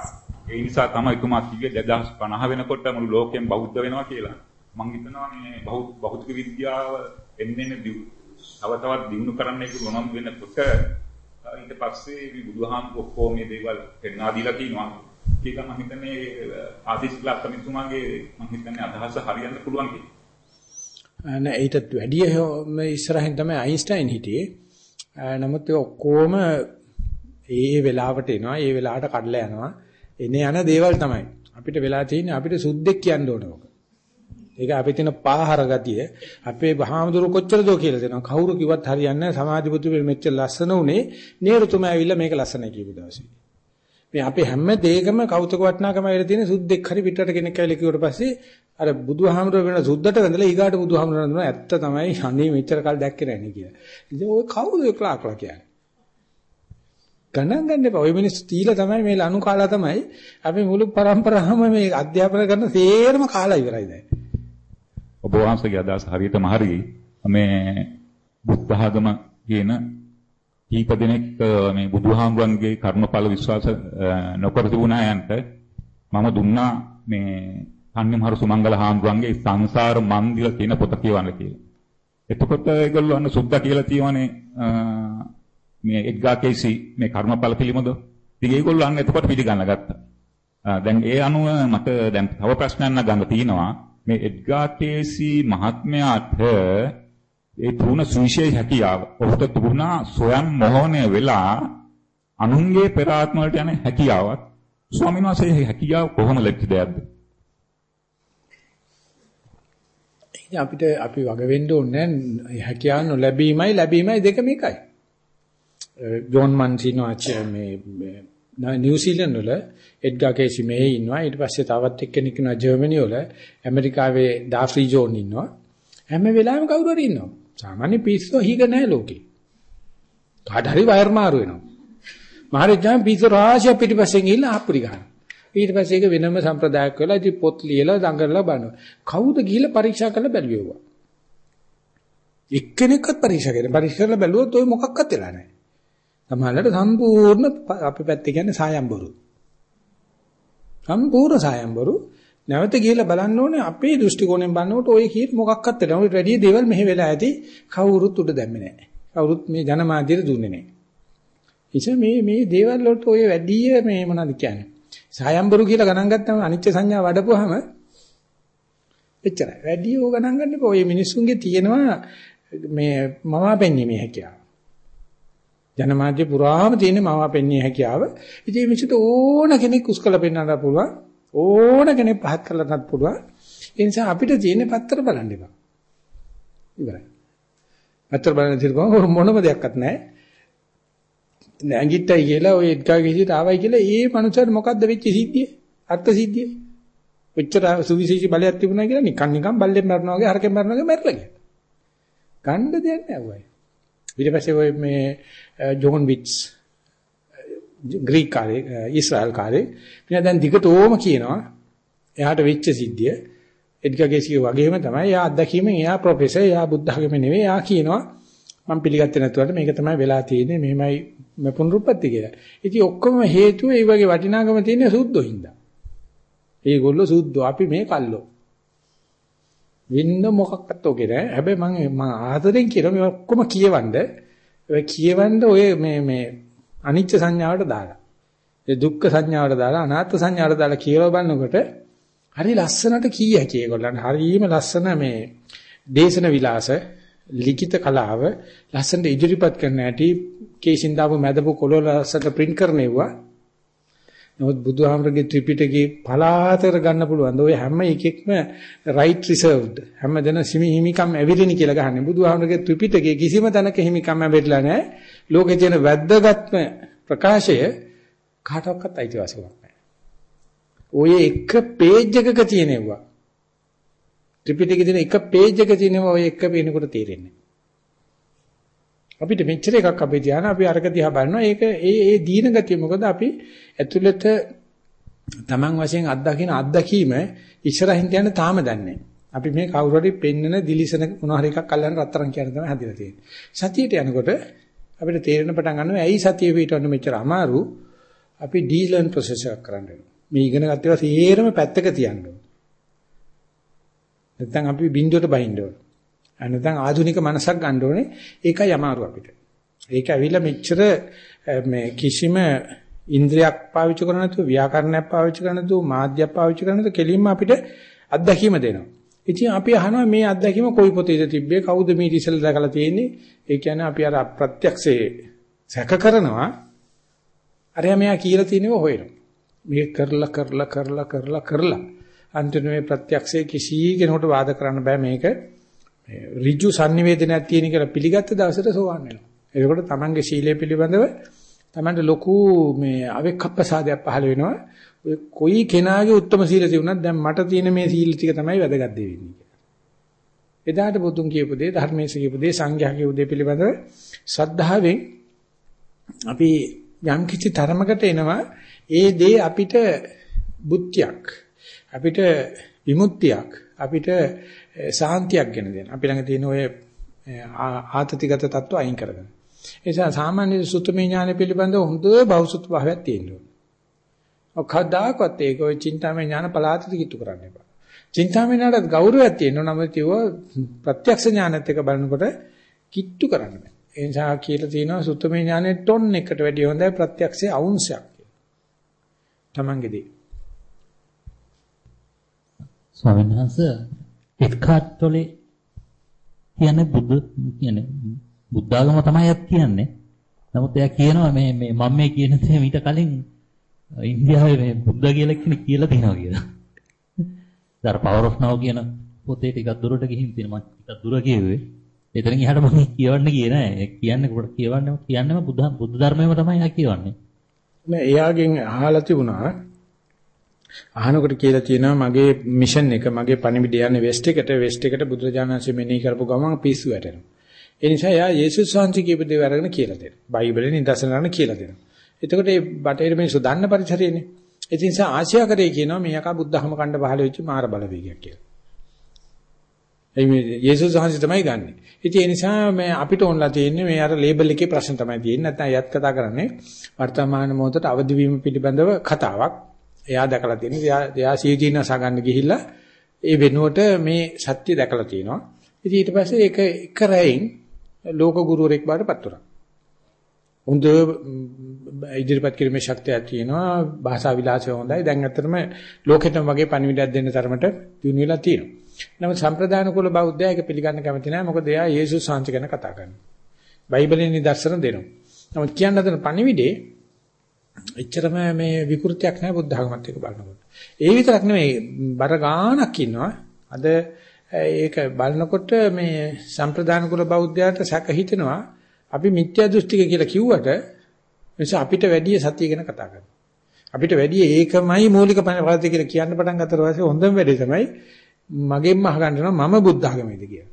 ඒ නිසා තමයි තුමා කිව්වේ 2050 වෙනකොට මුළු ලෝකෙම බෞද්ධ වෙනවා කියලා. මම හිතනවා මේ භෞතික විද්‍යාව එන්නේ තව තවත් දිනු කරන්න ඒක මොනම් වෙනකොට ඊට පස්සේ මේ බුදුහාමුදුරුවෝ ඔක්කොම මේ දේවල් පෙන්වා දීලා තිනවා. ඒක මම හිතන්නේ ආදිස්ලා කමිතුමාගේ මම හිතන්නේ අදහස හරියන්න පුළුවන් කියලා. නෑ ඊටත් වැඩිය මේ ඉස්සරහින් තමයි අයින්ස්ටයින් හිටියේ. නමුත් ඒ ඔක්කොම ඒ වෙලාවට එනවා, ඒ වෙලාවට කඩලා යනවා. එනේ යන දේවල් තමයි. අපිට වෙලා තියෙන්නේ අපිට සුද්දෙක් කියන්න ඕන ඕක. ඒක අපේ තියෙන පාහර ගතිය අපේ බහාමුදුරු කොච්චර දෝ කියලා දෙනවා. කවුරු කිව්වත් හරියන්නේ නැහැ. සමාධිපති මෙච්චර ලස්සන උනේ නේරුතුමා ඇවිල්ලා මේක ලස්සනයි කියපු දවසේ. මේ අපේ හැම දෙයකම කෞතුක වටිනාකම ඇවිල්ලා තියෙන සුද්දෙක් හරි පිටරට කෙනෙක් ඇවිල්ලා කිව්වට පස්සේ අර බුදුහාමුදුර වෙන සුද්දට වැඳලා ඊගාට බුදුහාමුදුර නඳුන ඇත්ත තමයි අනේ මෙච්චර කල් දැක්කේ නැහැ නේ කියලා. ඉතින් ඔය කවුද ඔය ක්ලාක්ලා කියන්නේ? ගණන් ගන්න එපා. ඔය මිනිස්සු තීලා තමයි මේ ලනු කාලා තමයි අපි මුළු પરම්පරාවම මේ අධ්‍යාපන කරන සේරම කාලා ඉවරයි දැන්. ඔබ වහන්සේගේ අදහස හරියටම හරි. මේ බුද්ධ ආගම කියන කීප දෙනෙක් මේ බුදුහාමුදුරන්ගේ කර්මඵල විශ්වාස නොකර තිබුණායන්ට මම දුන්නා මේ කන්නිමහරු සුමංගල හාමුදුරන්ගේ සංසාර මන්දිර කියන පොත කියවන්න කියලා. එතකොට ඒගොල්ලෝ අන්න සුද්ධ කියලා තියෙනවානේ මේ එඩ්ගා කේසි මේ කර්මඵල පිළිබඳ. ඉතින් ඒගොල්ලෝ අන්න එතකොට පිළිගන්න ගත්තා. දැන් ඒ අනුව මට දැන් තව ප්‍රශ්නයක් නගන්න තියෙනවා. මේ එඩ්ගා කේසි මහත්මයාට ඒ තුන සුවිශේෂ හැකියාව. ඔහුට තිබුණා සොයන් මොහොනය වෙලා අනුන්ගේ පෙර ආත්ම වලට යන හැකියාවක්. ස්වාමීන් වහන්සේ හැකියාව කොහොම ලැබිච්ච දෙයක්ද? අපිට අපි වග වෙන්න ඕනේ හැකියාව නොලැබීමයි ලැබීමයි දෙකම එකයි. ජෝන් මන්සිනෝච් මේ නිව්සීලන්ත වල එඩ්ගා කේසි මේ ඉන්නවා ඊට පස්සේ තවත් එක්කෙනෙක් ඉන්නවා ජර්මනි වල ඇමරිකාවේ ඩාෆ්‍රි ජෝන් ඉන්නවා හැම වෙලාවෙම කවුරු හරි ඉන්නවා සාමාන්‍ය පිස්සෝ හිග නැහැ ලෝකේ. කාට හරි වයර් මාරු වෙනවා. මහරජාන් පිස්සෝ රාශිය පිටිපස්සෙන් ගිහිල්ලා ආපුරි ගන්නවා. ඊට පස්සේ ඒක වෙනම සම්ප්‍රදායක් වෙලා ඉතින් පොත් ලියලා දඟලලා බලනවා කවුද ගිහිල්ලා පරීක්ෂා කරලා බැලුවේවා එක්කෙනෙක්වත් පරීක්ෂා කරලා පරීක්ෂා කරලා බැලුවොත් ඔය මොකක්වත් වෙලා නැහැ. සමහරවිට සම්පූර්ණ අපේ පැත්තේ කියන්නේ සායම්බරු. සම්පූර්ණ සායම්බරු. නැවත ගිහලා බලන්න ඕනේ අපේ දෘෂ්ටි කෝණයෙන් බලනකොට ඔය කීට මොකක්වත් නැහැ. ඔය රෙඩි දේවල් මෙහෙ වෙලා ඇති කවුරුත් උඩ දැම්මේ නැහැ. කවුරුත් මේ ජනමාධ්‍යට දුන්නේ නැහැ. ඉතින් මේ මේ දේවල් වලට ඔය වැඩි මේ මොනවද කියන්නේ? සායම්බරු කියලා ගණන් ගත්තම අනිත්‍ය සංඥා වඩපුවාම එච්චරයි. වැඩි ඕ ගණන් ගන්න එපා. ඔය මිනිස්සුන්ගේ තියෙනවා මේ මවාපෙන්නේ හැකියාව. ජනමාධ්‍ය පුරාම තියෙන මවාපෙන්නේ හැකියාව. ඉතින් මේ මිනිස්සුන්ට ඕන කෙනෙක් උස්කලා පෙන්නන්න පුළුවන්. ඕන කෙනෙක් පහත් කරන්නත් පුළුවන්. ඒ නිසා අපිට තියෙන පත්තර බලන්න එපා. ඉවරයි. පත්තර බලන්න තිරපුවම මොනම දෙයක්වත් නැහැ. නැංගිට්ටයි කියලා ඔය එඩ්ගා ගෙසිට ආවයි කියලා ඒ මනුස්සයාට මොකද්ද වෙච්ච සිද්ධිය? අර්ථ සිද්ධිය. ඔච්චර සුවිශේෂී බලයක් තිබුණා කියලා නිකන් නිකන් බල්ලෙන් මරනවා වගේ හරකෙන් මරනවා වගේ මැරලා ගියා. ගන්න දෙයක් නැහැ ඔය. ඊට පස්සේ ඔය මේ uh, ජෝන් විට්ස් ග්‍රීක කාලේ ඊශ්‍රායල් කාලේ මෙයා දැන් දිගටම කියනවා එයාට වෙච්ච සිද්ධිය එඩ්ගා ගේසිය වගේම තමයි එයා අත්දැකීමෙන් එයා ප්‍රොෆෙසර් එයා බුද්ධ ධර්මෙ නෙවෙයි එයා කියනවා මම පිළිගත්තේ නැතුවට මේක තමයි වෙලා තියෙන්නේ මෙහෙමයි මේ පුනරුත්පත්ති කියලා. ඉතින් ඔක්කොම හේතුව ඒ වගේ වටිනාකම තියෙන සුද්ධෝ හින්දා. ඒගොල්ලෝ සුද්ධෝ අපි මේ කල්ලෝ. වෙන්න මොකක්වත් ඔගේ නෑ. හැබැයි මම මම ආදරෙන් කියන මේ ඔක්කොම කියවන්න ඔය කියවන්න ඔය මේ මේ අනිච්ච සංඥාවට දාලා. ඒ දුක්ඛ සංඥාවට දාලා අනාත්ම සංඥාවට දාලා කියලා බලනකොට හරි ලස්සනට කී හැකි ඒගොල්ලන් හරිම ලස්සන මේ දේශන විලාස ලිඛිත කලාව ලස්සනට ඉදිරිපත් කරන්න ඇති කේසින් දාපු මැදපු කොළවල ලස්සනට print කරනෙව්වා නමුත් බුදුහාමරගේ ත්‍රිපිටකේ පලාතර ගන්න පුළුවන්. ඔය හැම එකෙක්ම right reserved. හැම දෙන සිමි හිමිකම් ඇවිරිනි කියලා ගහන්නේ. බුදුහාමරගේ ත්‍රිපිටකේ කිසිම තැනක හිමිකම් ඇවිල්ලා නැහැ. ලෝකේ තියෙන වැද්දගත්ම ප්‍රකාශය කාටවත් අයිතිවාසිකමක් නැහැ. ඔය එක පේජ් එකක තියෙනවා. ත්‍රිපිටකේ තියෙන එක පේජ් එක තියෙනවා ඔය එක පේනකොට තේරෙන්නේ අපිට මෙච්චර එකක් අපේ ධානය අපි අරක දිහා බලනවා. ඒක ඒ ඒ දීන ගතිය මොකද? අපි ඇතුළත Taman වශයෙන් අත්දකින්න අත්දැකීම ඉස්සරහින් යන තාම දන්නේ අපි මේ කවුරු හරි පෙන්නන දිලිසන මොනවා හරි එකක් අල්ලන්න රත්තරන් කියන තමයි හදිලා තියෙන්නේ. සතියට යනකොට අපිට තේරෙන පටන් ගන්නවා ඇයි සතිය පිටවන්න මෙච්චර අමාරු අපි ඩීලර්න් ප්‍රොසෙස් එකක් කරන්න වෙනවා මේ ඉගෙන ගත්ත ඒවා සේරම පැත්තක තියන්න ඕන නැත්නම් අපි බින්දුවට බහින්න ඕන නැත්නම් ආධුනික මනසක් ගන්න ඕනේ. ඒකයි අමාරු අපිට. ඒක ඇවිල්ලා මෙච්චර මේ කිසිම ඉන්ද්‍රියක් පාවිච්චි කරන්නේ නැතුව ව්‍යාකරණයක් පාවිච්චි කරන්නේ නැතුව මාධ්‍යයක් පාවිච්චි කරන්නේ නැතුව කෙලින්ම අපිට අත්දැකීම දෙනවා. ඉතින් අපි අහනවා මේ අත්දැකීම කොයි පොතේද තිබ්බේ කවුද මේ ඉතිසල දැකලා තියෙන්නේ? ඒ කියන්නේ අපි අර අප්‍රත්‍යක්ෂයේ සැක කරනවා අරයා මෙයා කියලා තියෙනව හොයනවා. මේක කරලා කරලා කරලා කරලා කරලා අන්තිම මේ ප්‍රත්‍යක්ෂයේ කිසි කෙනෙකුට වාද කරන්න බෑ මේක ඍජු sannivedanayak තියෙන කියලා පිළිගත්ත දවසට සෝවන් වෙනවා. එතකොට තමන්ගේ සීලය පිළිබඳව තමන්ට ලොකු මේ අවෙක්කප්පසාදයක් පහළ වෙනවා. ඔය කොයි කෙනාගේ උත්තරම සීල තිබුණත් දැන් මට තියෙන මේ සීල ටික තමයි වැදගත් දේ වෙන්නේ. එදාට බුදුන් කියපු දේ ධර්මයේ කියපු දේ සංඝයා කියපු දේ පිළිබඳව ශ්‍රද්ධාවෙන් අපි යම් කිසි තරමකට එනවා ඒ දේ අපිට බුද්ධියක් අපිට විමුක්තියක් අපිට සාන්තියක් ගෙන දෙන. අපි ළඟ තියෙන ඔය ආතතිගත තත්ත්ව අයින් කරගන්න. ඒ නිසා සාමාන්‍ය සුත්තමේ ඥාන පිළිබඳව හොඳ බෞසුත් භාවයක් තියෙනවා. ඔකදාකත් ඒක ඔය චින්තාමය ඥාන පලාතට කිට්ටු කරන්න එපා. චින්තාමය ඥානට ගෞරවයක් තියෙනවා නම් ඒව ප්‍රත්‍යක්ෂ ඥානත් එක්ක බලනකොට කිට්ටු කරන්න බෑ. ඒ නිසා කියලා තියෙනවා සුත්තමේ ඥානෙ ටොන් එකට වැඩිය හොඳයි ප්‍රත්‍යක්ෂයේ අවුන්සයක් කියලා. Tamangeදී. ස්වාමීන් වහන්සේ එක්කාට්ටොලේ කියන්නේ බුදු කියන්නේ බුද්ධාගම තමයි අත් කියන්නේ. නමුත් එයා කියනවා මේ මේ මම මේ කියන දේ මීට කලින් ඉන්දියාවේ මේ බුද්ධ කියලා කෙනෙක් කියලා තියෙනවා කියලා. ඊට පවර් ඔෆ් නව් කියන පොතේ ටිකක් දුරට ගිහින් තියෙනවා මම ටිකක් දුර කියෙව්වේ. එතනින් එහාට මම කියවන්න ගියේ නෑ. කියන්නේ කොට කියවන්නම කියන්නම බුද්ධ බුද්ධ ධර්මයම තමයි එයා කියවන්නේ. මේ එයාගෙන් අහලා තිබුණා අහනකොට කියලා තියෙනවා මගේ මිෂන් එක මගේ පණිවිඩය යන්නේ වෙස්ට් එකට වෙස්ට් එකට බුදුරජාණන්සේ මෙනෙහි කරපු ගමන් පිස්සු වැටෙනවා. ඒ නිසා එයා යේසුස් වහන්සේ කියපු දේ අරගෙන කියලා දෙනවා. බයිබලේ නිදර්ශන ගන්න කියලා දෙනවා. එතකොට මේ බටේර මිනිස්සු දන්න පරිසරයනේ. ඒ නිසා ආශ්‍යාකරේ කියනවා මේ යකා බුද්ධහම කණ්ඩ පහළ වෙච්ච මාර බලවේගයක් කියලා. ඒ මේ යේසුස් වහන්සේ තමයි ගන්නෙ. ඉතින් ඒ නිසා මේ අපිට ඕනලා තියෙන්නේ මේ අර ලේබල් එකේ ප්‍රශ්න තමයි තියෙන්නේ. නැත්නම් යත් කතා කරන්නේ වර්තමාන මොහොතට අවදි වීම පිළිබඳව කතාවක්. එයා දැකලා තියෙනවා. එයා සීජීන සගන්න ගිහිල්ලා ඒ වෙනුවට මේ සත්‍ය දැකලා තියෙනවා. ඉතින් ඊට පස්සේ ඒක එක රැයින් ලෝක ගුරුවරයෙක් බාටපත් වුණා. හොඳ ඉදිරිපත් කිරීමේ ශක්තියක් තියෙනවා. භාෂා විලාසය හොඳයි. දැන් ඇත්තටම ලෝකෙටම වගේ පණිවිඩයක් දෙන්න තරමට දිනු වෙලා තියෙනවා. නමුත් සම්ප්‍රදාන කුල බෞද්ධයා ඒක පිළිගන්න කැමති නැහැ. මොකද එයා යේසුස් වහන්සේ ගැන කතා කරනවා. බයිබලෙන් නිදර්ශන දෙනවා. නමුත් කියන්න හදන පණිවිඩේ එච්චරම මේ විකෘතියක් නැහැ බුද්ධ ධර්මත් එක්ක බලනකොට. ඒ විතරක් නෙමෙයි බර ගාණක් ඉන්නවා. අද ඒක බලනකොට මේ සම්ප්‍රදාන කුල බෞද්ධයාට සැක හිතෙනවා. අපි මිත්‍යා දෘෂ්ටික කියලා කිව්වට නිසා අපිට වැඩි සතිය ගැන කතා කරනවා. අපිට වැඩි ඒකමයි මූලික පදේ කියලා කියන්න පටන් ගත්තට පස්සේ හොඳම වැඩේ තමයි මගෙන්ම අහගන්න යනවා මම බුද්ධ ආගමේද කියලා.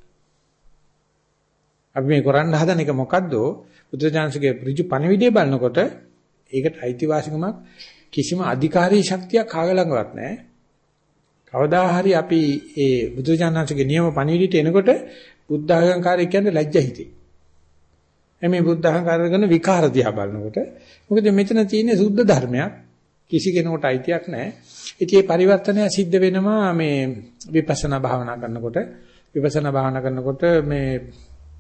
අපි මේ කරන්න හදන එක මොකද්ද? බුදුජානකගේ ඍජු පණිවිඩය බලනකොට ඒකට අයිතිවාසිකමක් කිසිම අධිකාරී ශක්තියක් කාගේ ළඟවත් නැහැ. කවදා හරි අපි ඒ බුදුජානකගේ නියම පණිවිඩයට එනකොට බුද්ධ ආගම්කාරය කියන්නේ ලැජ්ජා හිතේ. මේ බුද්ධ අහංකාර කරන විකාර දිහා බලනකොට මොකද මෙතන තියෙන්නේ සුද්ධ ධර්මයක් කිසි කෙනෙකුට අයිතියක් නැහැ. ඉතින් මේ පරිවර්තනය සිද්ධ වෙනවා මේ විපස්සනා භාවනා කරනකොට විපස්සනා භාවනා කරනකොට මේ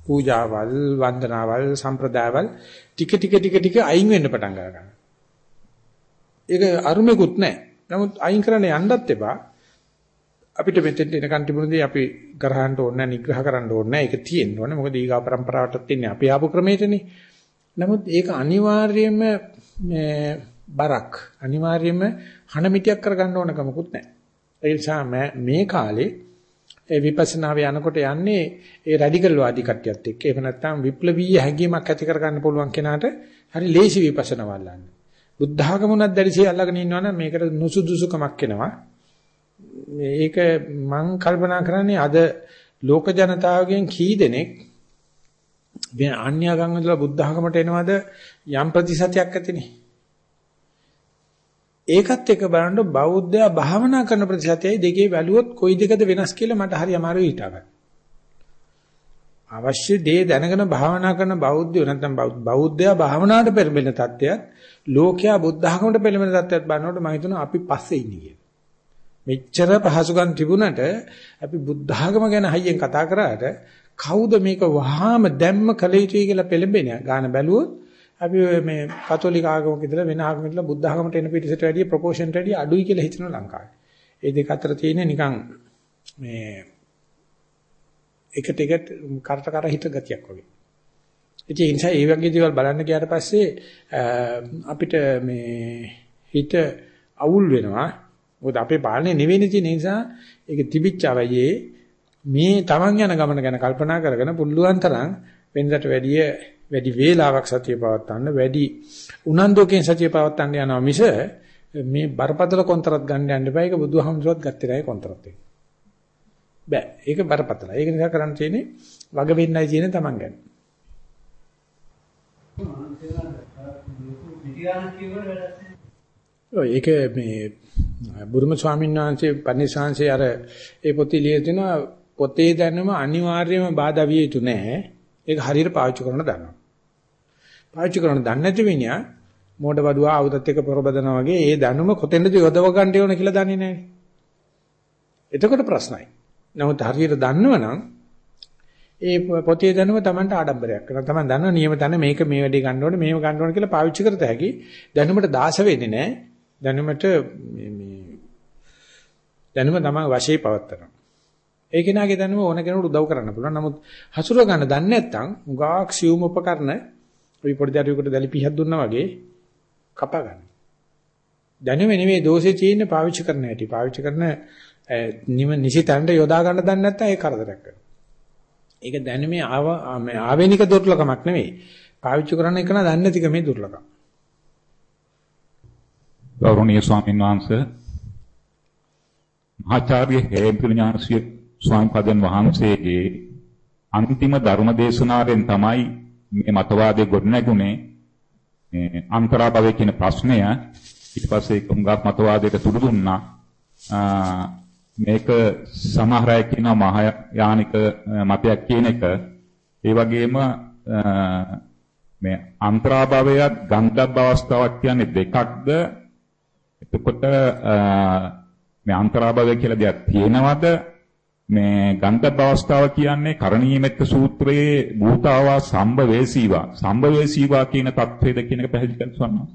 පූජාවල් වන්දනාවල් සම්ප්‍රදායවල් ටික ටික ටික ටික අයින් වෙන්න පටන් ගන්නවා. ඒක අරුමෙකුත් නැහැ. නමුත් අයින් කරන්න යන්නත් එපා. අපිට මෙතෙන්ට එනකන් තිබුණදී අපි ගරහන්න ඕනේ නිග්‍රහ කරන්න ඕනේ ඒක තියෙන්න ඕනේ. මොකද ඊගා પરම්පරාවටත් තින්නේ අපි ආපු ක්‍රමයටනේ. නමුත් ඒක අනිවාර්යයෙන්ම මේ බරක්. අනිවාර්යයෙන්ම හනමිටියක් කරගන්න ඕන කමකුත් නැහැ. ඒ නිසා මේ කාලේ ඒ විපස්සනාව යනකොට යන්නේ ඒ රැඩිකල් වාදී කට්ටියත් එක්ක. එහෙම නැත්නම් විප්ලවීය හැඟීමක් ඇති කරගන්න පුළුවන් කෙනාට හරි ලේසි විපස්සනා වල්ලන්නේ. බුද්ධ ආගමුණක් දැරිසිය අල්ලගෙන ඉන්නවනම් මේකට නුසුදුසුකමක් එනවා. මේක මම කල්පනා කරන්නේ අද ලෝක ජනතාවගෙන් කී දෙනෙක් මේ අන්‍යගම් වල බුද්ධ ආගමට එනවද යම් ප්‍රතිශතයක් ඇතිනේ ඒකත් එක බලනකොට බෞද්ධයා භාවනා කරන ප්‍රතිශතයයි දෙකේ බැලුවොත් කොයි දෙකද වෙනස් කියලා මට හරි අමාරුයි හිතාගන්න. අවශ්‍ය දේ දැනගෙන භාවනා කරන බෞද්ධයෝ නැත්නම් බෞද්ධයා භාවනාවට පෙරඹෙන තත්ත්වයක් ලෝකයා බුද්ධ ආගමට පෙරඹෙන තත්ත්වයක් බලනකොට මම හිතනවා අපි පස්සේ ඉන්නේ කියලා. මෙච්චර පහසුකම් තිබුණට අපි බුද්ධ ආගම ගැන හයියෙන් කතා කරාට කවුද මේක වහාම දැම්ම කළ යුතුයි කියලා පෙළඹෙන්නේ ගාන බැලුවොත් අපි මේ කතෝලික ආගමක ඉඳලා වෙන ආගමක ඉඳලා බුද්ධ ආගමට එන පිටිසට වැඩිය ප්‍රොපෝෂන්ට වැඩිය අඩුයි කියලා හිතනවා ලංකාවේ. ඒ දෙක අතර තියෙන නිකන් මේ එකට එකට කරට කර හිත ගතියක් වගේ. ඉතින් ඒ නිසා ඒ වගේ දේවල් බලන්න ගියාට පස්සේ අපිට මේ හිත අවුල් වෙනවා. මොකද අපේ පාලනේ නෙවෙයි තියෙන නිසා ඒක තිබිච්ච අවයේ මේ Taman යන ගමන ගැන කල්පනා කරගෙන පුළුවන් තරම් වෙනදට වැඩිය වැඩි වේලාවක් සතිය පවත්වන්න වැඩි උනන්දුවකින් සතිය පවත්වන්න යනවා මිස මේ බරපතල කොන්තරත් ගන්න යන්න බෑ ඒක බුදුහාමුදුරුවත් ගත්තේ නැහැ කොන්තරත් එක. බෑ ඒක බරපතලයි. ඒක නිසා කරන්න තියෙන්නේ වග වෙන්නයි තියෙන්නේ Taman ගැන. ඔය ඒක මේ බුදුම ස්වාමීන් වහන්සේ පන්සිංශේ අර ඒ පොතේ ලියලා තිනවා පොතේ දැනුම අනිවාර්යයෙන්ම බාධා විය යුතු නෑ. ඒක හරියට පාවිච්චි කරන දන්නවා. පාවිච්චි කරන දන්නේ නැති විනියා මෝඩ වඩුවා ආයුධත් එක්ක පොරබදනවා වගේ ඒ දැනුම කොතෙන්ද යොදව ගන්න ඕන කියලා දන්නේ නැහැ. එතකොට ප්‍රශ්නයි. නමුත් හරියට දන්නවනම් ඒ පොතේ දැනුම Tamanට ආඩම්බරයක් කරනවා. Taman දන්නවා නියම තැන මේක මේ වැඩේ ගන්න ඕනේ, මේව ගන්න ඕනේ කියලා පාවිච්චි කරත හැකි. දැනුමට දාස වෙන්නේ නැහැ. දැනුමට මේ දැනුම තමයි වශයේ පවත්තරන. ඒ කෙනාගේ දැනුම ඕන කෙනෙකුට උදව් කරන්න පුළුවන්. නමුත් හසුරව ගන්න දන්නේ නැත්නම් උගාක් සියුම් උපකරණ අපි පොඩි දරුවෙකුට දැලිපිහක් දුන්නා වගේ කපා ගන්න. දැනුම නෙමෙයි දෝෂේ තියෙන්නේ පාවිච්චි කරන හැටි. පාවිච්චි කරන නිම නිසි තැනට යොදා ගන්න දන්නේ නැත්නම් ඒක කරදරයක් කරනවා. ඒක දැනුමේ ආව ආවේනික දුර්ලභමක් නෙවෙයි. පාවිච්චි කරන එක නා දන්නේ නැතික මේ දුර්ලභම. ගෞරවනීය ස්වාමීන් වහන්සේ මහාචාර්ය හේම්පිල ඥානසිය ස්වාමීන් වහන්සේගේ අන්තිම ධර්ම දේශනාවෙන් තමයි මේ මතවාදයේ ගොඩනැගුණේ. මේ අන්තරාභවය කියන ප්‍රශ්නය ඊට පස්සේ කුංගක් මතවාදයට තුඩු දුන්නා. මේක සමහර අය කියනවා මහායානික මතයක් කියන එක. ඒ වගේම මේ අන්තරාභවයත් ගන්ධබ්බ අවස්ථාවක් කියන්නේ දෙකක්ද? එතකොට මේ අන්තරාභවය කියලා දෙයක් තියෙනවද? මේ ගන්ධබ්බ අවස්ථාව කියන්නේ කරණීයමෙත්ත සූත්‍රයේ භූතාවා සම්බවේසීවා සම්බවේසීවා කියන தത്വෙද කියන එක පැහැදිලි කරනවා.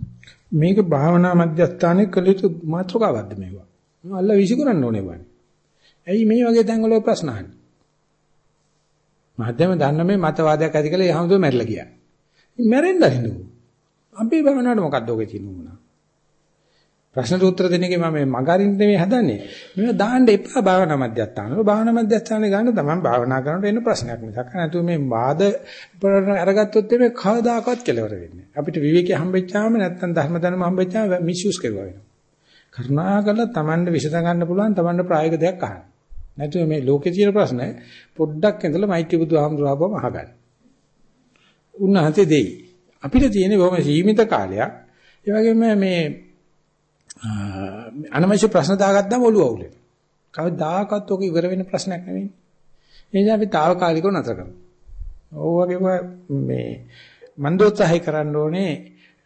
මේක භාවනා මධ්‍යස්ථානයේ කළ යුතු මාතෘකාවක්ද මේවා. අල්ලා විසිකරන්න ඕනේ වань. ඇයි මේ වගේ තැන්වල ප්‍රශ්න අහන්නේ? මහත්මයා දන්න මේ මතවාදයක් ඇති කළේ යහමතුම මැරිලා ගියා. මැරෙන්න හිතුවා. අපේ භවනාට මොකද්ද ඔගේ තියෙන උනා? ප්‍රශ්නට උත්තර දෙන එකේ මම මගරින් නෙමෙයි හදන්නේ. මේව දාන්න එපා භාවනා මධ්‍යස්ථානවල. භාවනා මධ්‍යස්ථානේ ගන්න තමයි භාවනා කරනකොට එන ප්‍රශ්නයක් මිසක් නැතුව මේ වාද අරගත්තොත් මේ කවදාකවත් කෙලවර වෙන්නේ නැහැ. අපිට විවේකී හම්බෙච්චාම නැත්තම් ධර්ම දැනුම හම්බෙච්චාම මිස්යුස් කරුවා වෙනවා. කරුණාකරලා Tamanne විසඳ ගන්න පුළුවන් Tamanne ප්‍රායෝගික දෙයක් අහන්න. නැතුව මේ ලෝකේ තියෙන ප්‍රශ්න පොඩ්ඩක් ඇඳලා මෛත්‍රී බුදුහාමුදුරුවෝම අහගන්න. උන්වහන්සේ දෙයි. අපිට තියෙන බොහොම සීමිත කාලයක්. ඒ වගේම මේ අනවශ්‍ය ප්‍රශ්න දාගත්තාම ඔළුව අවුල් වෙනවා. කවදාකවත් ඔක ඉවර වෙන ප්‍රශ්නයක් නෙවෙයි. ඒ නිසා අපි తాවකාලිකව නතර කරමු. ඕවගේ මේ මන්දෝත්සහය කරන්න ඕනේ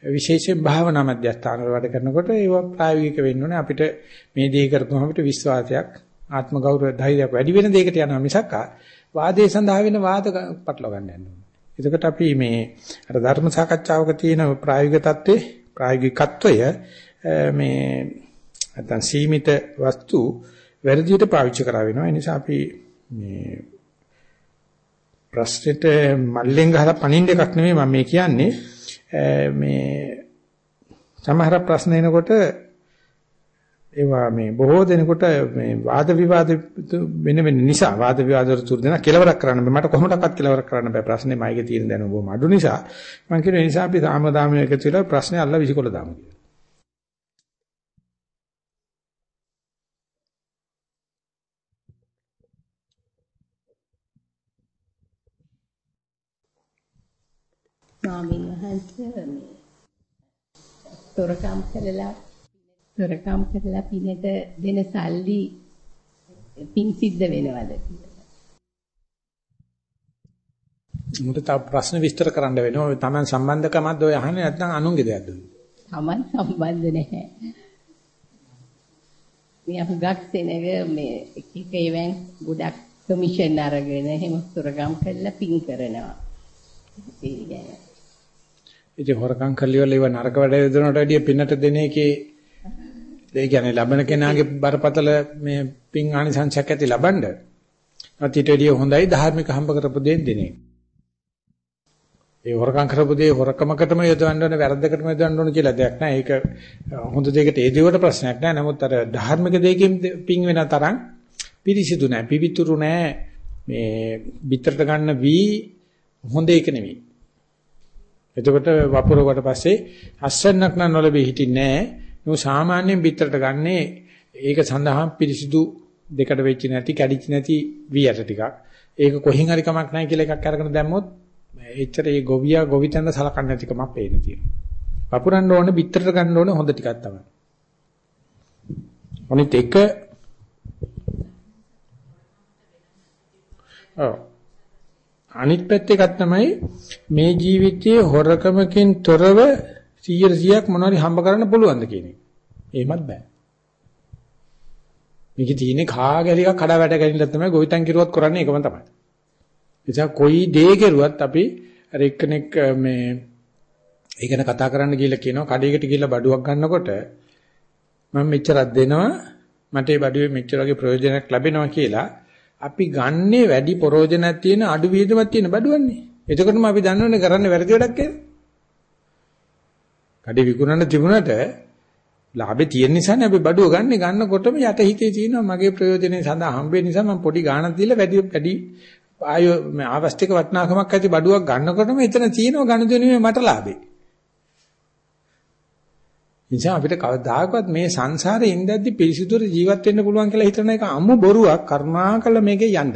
විශේෂයෙන් භාවනා මධ්‍යස්ථානවල වැඩ කරනකොට ඒව ප්‍රායෝගික වෙන්න ඕනේ අපිට මේ දේ කරපුවම අපිට විශ්වාසයක් ආත්ම ගෞරව ධෛර්යයක් වැඩි වෙන දෙයකට යනවා මිසක් වාදයේ සඳහා වෙන වාද පටලව ගන්න යනවා. එතකොට අපි මේ අර ධර්ම සාකච්ඡාවක තියෙන ප්‍රායෝගික தત્ත්වේ ප්‍රායෝගිකත්වය මේ නැත්නම් සීමිත වස්තු වැඩිදියට පාවිච්චි කරා වෙනවා. ඒ නිසා අපි මේ ප්‍රශ්නෙට මල්ලෙන් ගහලා පණින්න එකක් නෙමෙයි මම මේ කියන්නේ. මේ සමහර ප්‍රශ්න එනකොට ඒවා මේ බොහෝ දෙනෙකුට මේ වාද විවාද වෙන වෙන නිසා වාද විවාද වල තුරු දෙනා කෙලවරක් කරන්න බෑ මට කොහොමඩක්වත් කෙලවරක් කරන්න බෑ ප්‍රශ්නේ මයිගේ තියෙන දැනුම බොහොම අඩු නිසා මම කියන නිසා අපි සාමදාමිය එකතු වෙලා ප්‍රශ්නේ අල්ල විසිකොල දාමු කියලා. ස්වාමීන් වහන්සේ මේ තොරකම් කළා සොරකම් කරලා පිනට දෙන සල්ලි පින් සිද්ධ වෙනවද මුට තව ප්‍රශ්න විස්තර කරන්න වෙනවා. Taman සම්බන්ධකමක්ද ඔය අහන්නේ නැත්නම් අනුන්ගේ දෙයක්ද? Taman සම්බන්ධ නැහැ. මේ හුඟක් සෙනග මේ එක එක ඉවෙන් ගොඩක් කමිෂන් අරගෙන එහෙම සොරකම් කරලා පින් කරනවා. ඒ කියන්නේ. ඉතින් හොරකම් කරලිවල ඒව නරක වැඩ දෙනවට වැඩිය පින්නට දෙන එකේ ඒ කියන්නේ ලබන කෙනාගේ බරපතල මේ පින් ආනිසංසයක් ඇති ලබන්න. අතිටෙඩිය හොඳයි ධාර්මික හම්බ කරපු දෙන් දෙන්නේ. ඒ හොරකම් කරපු දේ හොරකමකටම යොදවන්න ඕනේ වැරද්දකටම යොදවන්න ඕනේ කියලා දෙයක් නෑ. ඒක හොඳ දෙයකට ඒ දේවට ප්‍රශ්නයක් නෑ. නමුත් අර ධාර්මික දෙයකින් පිං වෙන තරම් පිරිසිදු නෑ. පිවිතුරු නෑ. මේ පිටරට ගන්න වී හොඳ එක නෙවෙයි. එතකොට වපුරුවට පස්සේ අස්සන්නක් නම් නොලබෙ හිටින්නේ නෑ. නෝ සාමාන්‍යයෙන් පිටරට ගන්නේ ඒක සඳහා පිරිසිදු දෙකට වෙච්ච නැති කැඩිච්ච නැති වී ඇට ටිකක්. ඒක කොහින් හරි කමක් නැහැ කියලා එකක් අරගෙන දැම්මොත් එච්චර ඒ ගොවියා ගොවිතැන සලකන්නේ නැතිකමක් පේන තියෙනවා. වපුරන්න ඕනේ පිටරට ගන්න ඕනේ හොඳ ටිකක් තමයි. අනිත් එක ඔව් අනිත් පැත්ත එකක් තමයි මේ ජීවිතයේ හොරකමකින් තොරව 100%ක් මොනවාරි හම්බ කරන්න පුළුවන්ද කියන එක. එහෙමත් බෑ. මේකේ තියෙන්නේ කාගැලි එකක් කඩා වැට ගැනීම තමයි ගොවිතැන් කිරුවත් කරන්නේ ඒකම තමයි. නිසා කොයි දේ කෙරුවත් අපි අර එක්කෙනෙක් මේ ඒ ගැන කතා කරන්න ගිහලා කියනවා කඩේකට ගිහලා බඩුවක් ගන්නකොට මම මෙච්චරක් දෙනවා මට ඒ බඩුවේ මෙච්චර වගේ ප්‍රයෝජනයක් ලැබෙනවා කියලා අපි ගන්නේ වැඩි ප්‍රයෝජනයක් තියෙන අඩු වියදමක් තියෙන බඩුවන්නේ. එතකොටම අපි දන්නවනේ කරන්නේ වැරදි වැඩක් කියලා. කඩේ විකුණන්න තිබුණාට ලාභේ තියෙන නිසානේ අපි බඩුව ගන්නෙ ගන්නකොටම යට හිතේ තියෙනවා මගේ ප්‍රයෝජනේ සඳහා හම්බෙන්න නිසා මම පොඩි ගාණක් දීලා වැඩි වැඩි ආයෝ ආවස්තික වටිනාකමක් ඇති බඩුවක් ගන්නකොටම එතන තියෙනවා ගනුදෙනුවේ මට ලාභේ. නිසා අපිට කවදාකවත් මේ සංසාරේ ඉඳද්දි පිරිසිදුර ජීවත් වෙන්න පුළුවන් කියලා හිතන එක අමු බොරුවක් කරුණාකර මේකේ යන්න.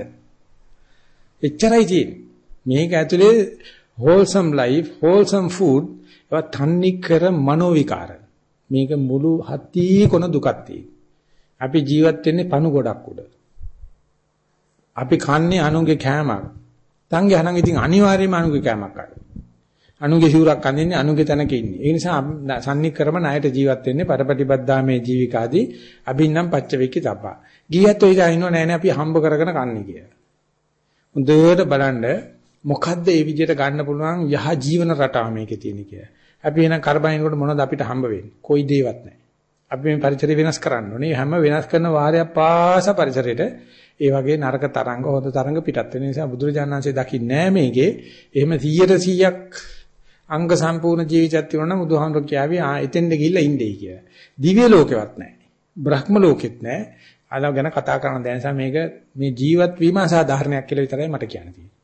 එච්චරයි තියෙන්නේ. මේක ඇතුලේ wholesome life, wholesome food ඒවා තන්නි කර මනෝ විකාර. මේක මුළු හති කොන දුකක් අපි ජීවත් වෙන්නේ පණු ගොඩක් උඩ. අපි කන්නේ අනුන්ගේ කෑමක්. තංගේ අනං ඉතින් අනිවාර්යයෙන්ම අනුන්ගේ කෑමක් කනවා. අනුන්ගේ සිවුරක් අඳින්නේ අනුන්ගේ තැනක ඉන්නේ. ඒ නිසා සම්නික්‍රම ණයට ජීවත් වෙන්නේ පරපටිබද්දාමේ ජීවිකාදී අභින්නම් පච්චවේකී තබ්බා. ගියත් ඔය ඉන්නව නෑ නේ අපි හම්බ කරගෙන කන්නේ කියලා. හොඳට බලන්න මොකද්ද මේ විදිහට ගන්න පුළුවන් යහ ජීවන රටාව මේකේ තියෙන කියලා. අපි එන කරබනිනකොට මොනවද අපිට හම්බ වෙන්නේ? කොයි දේවත් නැහැ. අපි මේ පරිසරය වෙනස් කරන්න ඕනේ. හැම වෙනස් කරන වාරයක් පාස පරිසරයට ඒ වගේ නරක තරංග හොඳ තරංග පිටත් වෙන නිසා බුදුරජාණන්සේ දකින්නේ මේකේ එහෙම 100%ක් අංග සම්පූර්ණ ජීවිතයක් තිබුණා නම් බුදුහාමුදුරුවෝ කියාවි ආ එතෙන්ද ගිහිල්ලා ඉන්නේ කියලා. දිව්‍ය ලෝකෙවත් නැහැ. බ්‍රහ්ම ලෝකෙත් නැහැ. අලව ගැන කතා කරන දැන නිසා මේක මේ ජීවත් වීම අසාධාරණයක් කියලා විතරයි මට කියන්න තියෙන්නේ.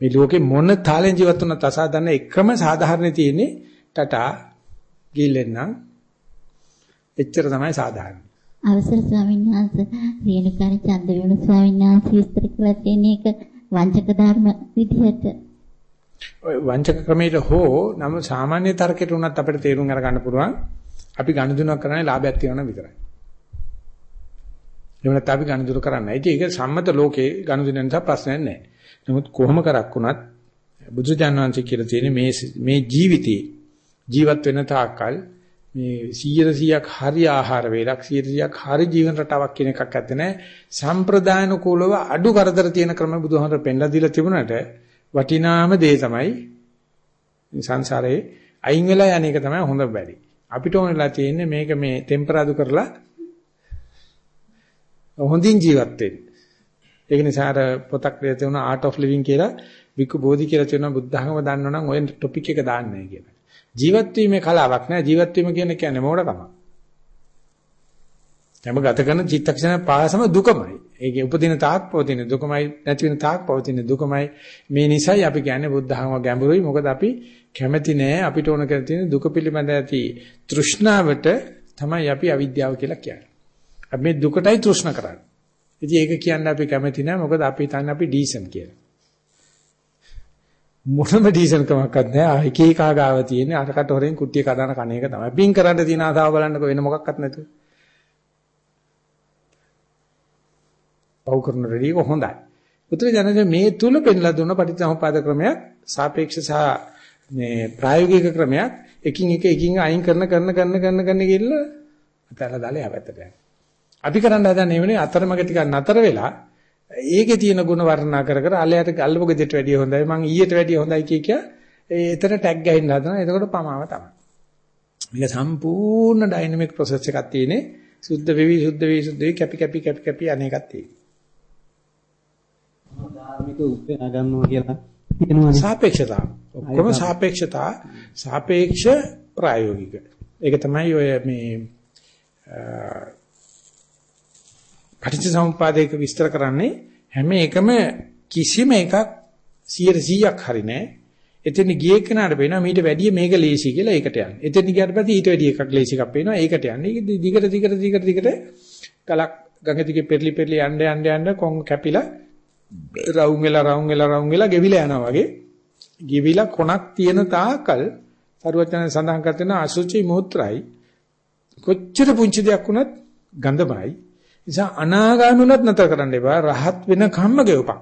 මේ ලෝකේ මොන තාලෙන් ජීවත් වුණත් අසාධාරණ එකම සාධාරණ තියෙන්නේ ටටා ගිල්ලෙන්නම් එච්චර තමයි සාධාරණ. අවසර ස්වාමීන් වහන්සේ රේණුකාණ චන්දවිමුණ ස්වාමීන් වහන්සේ විස්තර කළා තියෙන එක වංචක ධර්ම විදිහට වංචක ක්‍රමයට හෝ නම් සාමාන්‍ය තර්කයට උනත් අපිට තේරුම් අරගන්න පුළුවන් අපි ගණදුනක් කරන්නේ ලාභයක් තියනවා විතරයි. එහෙම නැත්නම් අපි ගණදුර කරන්නේ නැහැ. ඒක සම්මත ලෝකේ ගණදුන නිසා ප්‍රශ්නයක් නැහැ. නමුත් කොහොම කරක් වුණත් බුදුජානක වහන්සේ කියලා තියෙන්නේ මේ මේ ජීවිතේ ජීවත් වෙන තාක්කල් මේ 100%ක් හරි ආහාර වේලක් 100%ක් හරි ජීවන රටාවක් කියන එකක් ඇත්ත නැහැ. සම්ප්‍රදායන කූලව අඩු කරදර තියෙන ක්‍රම බුදුහාමර පෙන්ලා දීලා තිබුණාට වටිනාම දේ තමයි සංසාරේ අයින් වෙලා යන එක තමයි හොඳ බැරි. අපිට ඕනෙලා තියෙන්නේ මේක මේ ටෙම්පරාදු කරලා හොඳින් ජීවත් වෙන්න. ඒක නිසා අර පොතක් ලියලා තියෙන Art of Living කියලා විකු බෝධි කියලා තියෙන බුද්ධ ධර්ම දන්නවනම් ඔය ටොපික් එක දාන්නයි කියලා. ජීවත් වීමේ කලාවක් නෑ ජීවත් වීම කියන්නේ කියන්නේ මොකටද? තම ගත කරන චිත්තක්ෂණ පාසම දුකමයි. ඒකේ උපදින තාක් පවතින දුකමයි නැති වෙන තාක් පවතින දුකමයි. මේ නිසයි අපි කියන්නේ බුද්ධ ධර්ම ගැඹුරුයි. මොකද අපි කැමැති නෑ අපිට ඕන කරලා තියෙන දුක පිළිබඳ ඇති තෘෂ්ණාවට තමයි අපි අවිද්‍යාව කියලා කියන්නේ. අපි මේ දුකටයි තෘෂ්ණ කරන්නේ. ඉතින් ඒක කියන්න අපි කැමති නෑ මොකද අපි හිතන්නේ අපි ඩීසන් කියලා. මොනම ඩීසන් කමක්වත් නෑ. එක එක ආගාව තියෙන්නේ අරකට හොරෙන් කුට්ටිය කඩන කණ එක තමයි. පින් කරන්න තියෙන ආසාව බලන්නකො වෙන මොකක්වත් නැතුව. පව් කරන රෙඩි එක හොඳයි. උතර ජනක මේ තුල පෙන්ලා දුන්න පටිච්චසමුපාද ක්‍රමයක් සාපේක්ෂ සහ මේ ප්‍රායෝගික ක්‍රමයක් එකින් එක එකින් අයින් කරන කරන කරන කරන කරන ගිහලා අතලා දාලා යවත්තට යනවා. අපි කරන්න හදන්නේ නෙවෙයි අතරමඟ ටිකක් නතර වෙලා ඒකේ තියෙන ಗುಣ වර්ණනා කර කර අලයට අල්ලපු ගෙදරට වැඩිය හොඳයි මං ඊයට වැඩිය හොඳයි කිය කිය එතන ටැග් ගහින්න හදනවා එතකොට පමාව තමයි. මේක සම්පූර්ණ ඩයිනමික් ප්‍රොසෙස් එකක් තියෙන්නේ සුද්ධ වෙවි සුද්ධ වෙවි සුද්ධ වෙවි කැපි කැපි කැපි කැපි අනේකක් තියෙන්නේ. ධාර්මික උපේනා ගන්නවා කියලා තියෙනවානේ. සාපේක්ෂතාව. ඔක්කොම සාපේක්ෂතා සාපේක්ෂ ප්‍රායෝගික. ඒක තමයි ඔය මේ පටිච්චසමුප්පාදයක විස්තර කරන්නේ හැම එකම කිසිම එකක් 100%ක් හරි නෑ. එතන ගියේ කෙනාට පේනවා මීට වැඩිය මේක ලේසි කියලා ඒකට යන්නේ. එතන ගියාට පස්සේ ඊට වැඩිය එකක් ලේසි එකක් පේනවා ඒකට යන්නේ. දිගට දිගට දිගට දිගට ගලක් ගඟ දිගේ පෙරලි පෙරලි යන්න යන්න යන්න කොන් කැපිලා රවුම් වෙලා රවුම් වෙලා රවුම් වෙලා ගෙවිලා යනවා වගේ. ගෙවිලා කොනක් තියෙන තාකල් සරුවචන සඳහන් කරන අසුචි මුත්‍රායි කොච්චර පුංචි දෙයක් වුණත් ගඳමයි. නිසා අනාගාමුලත් නැතර කරන්න එපා. රහත් වෙන කම්ම ගෙවපන්.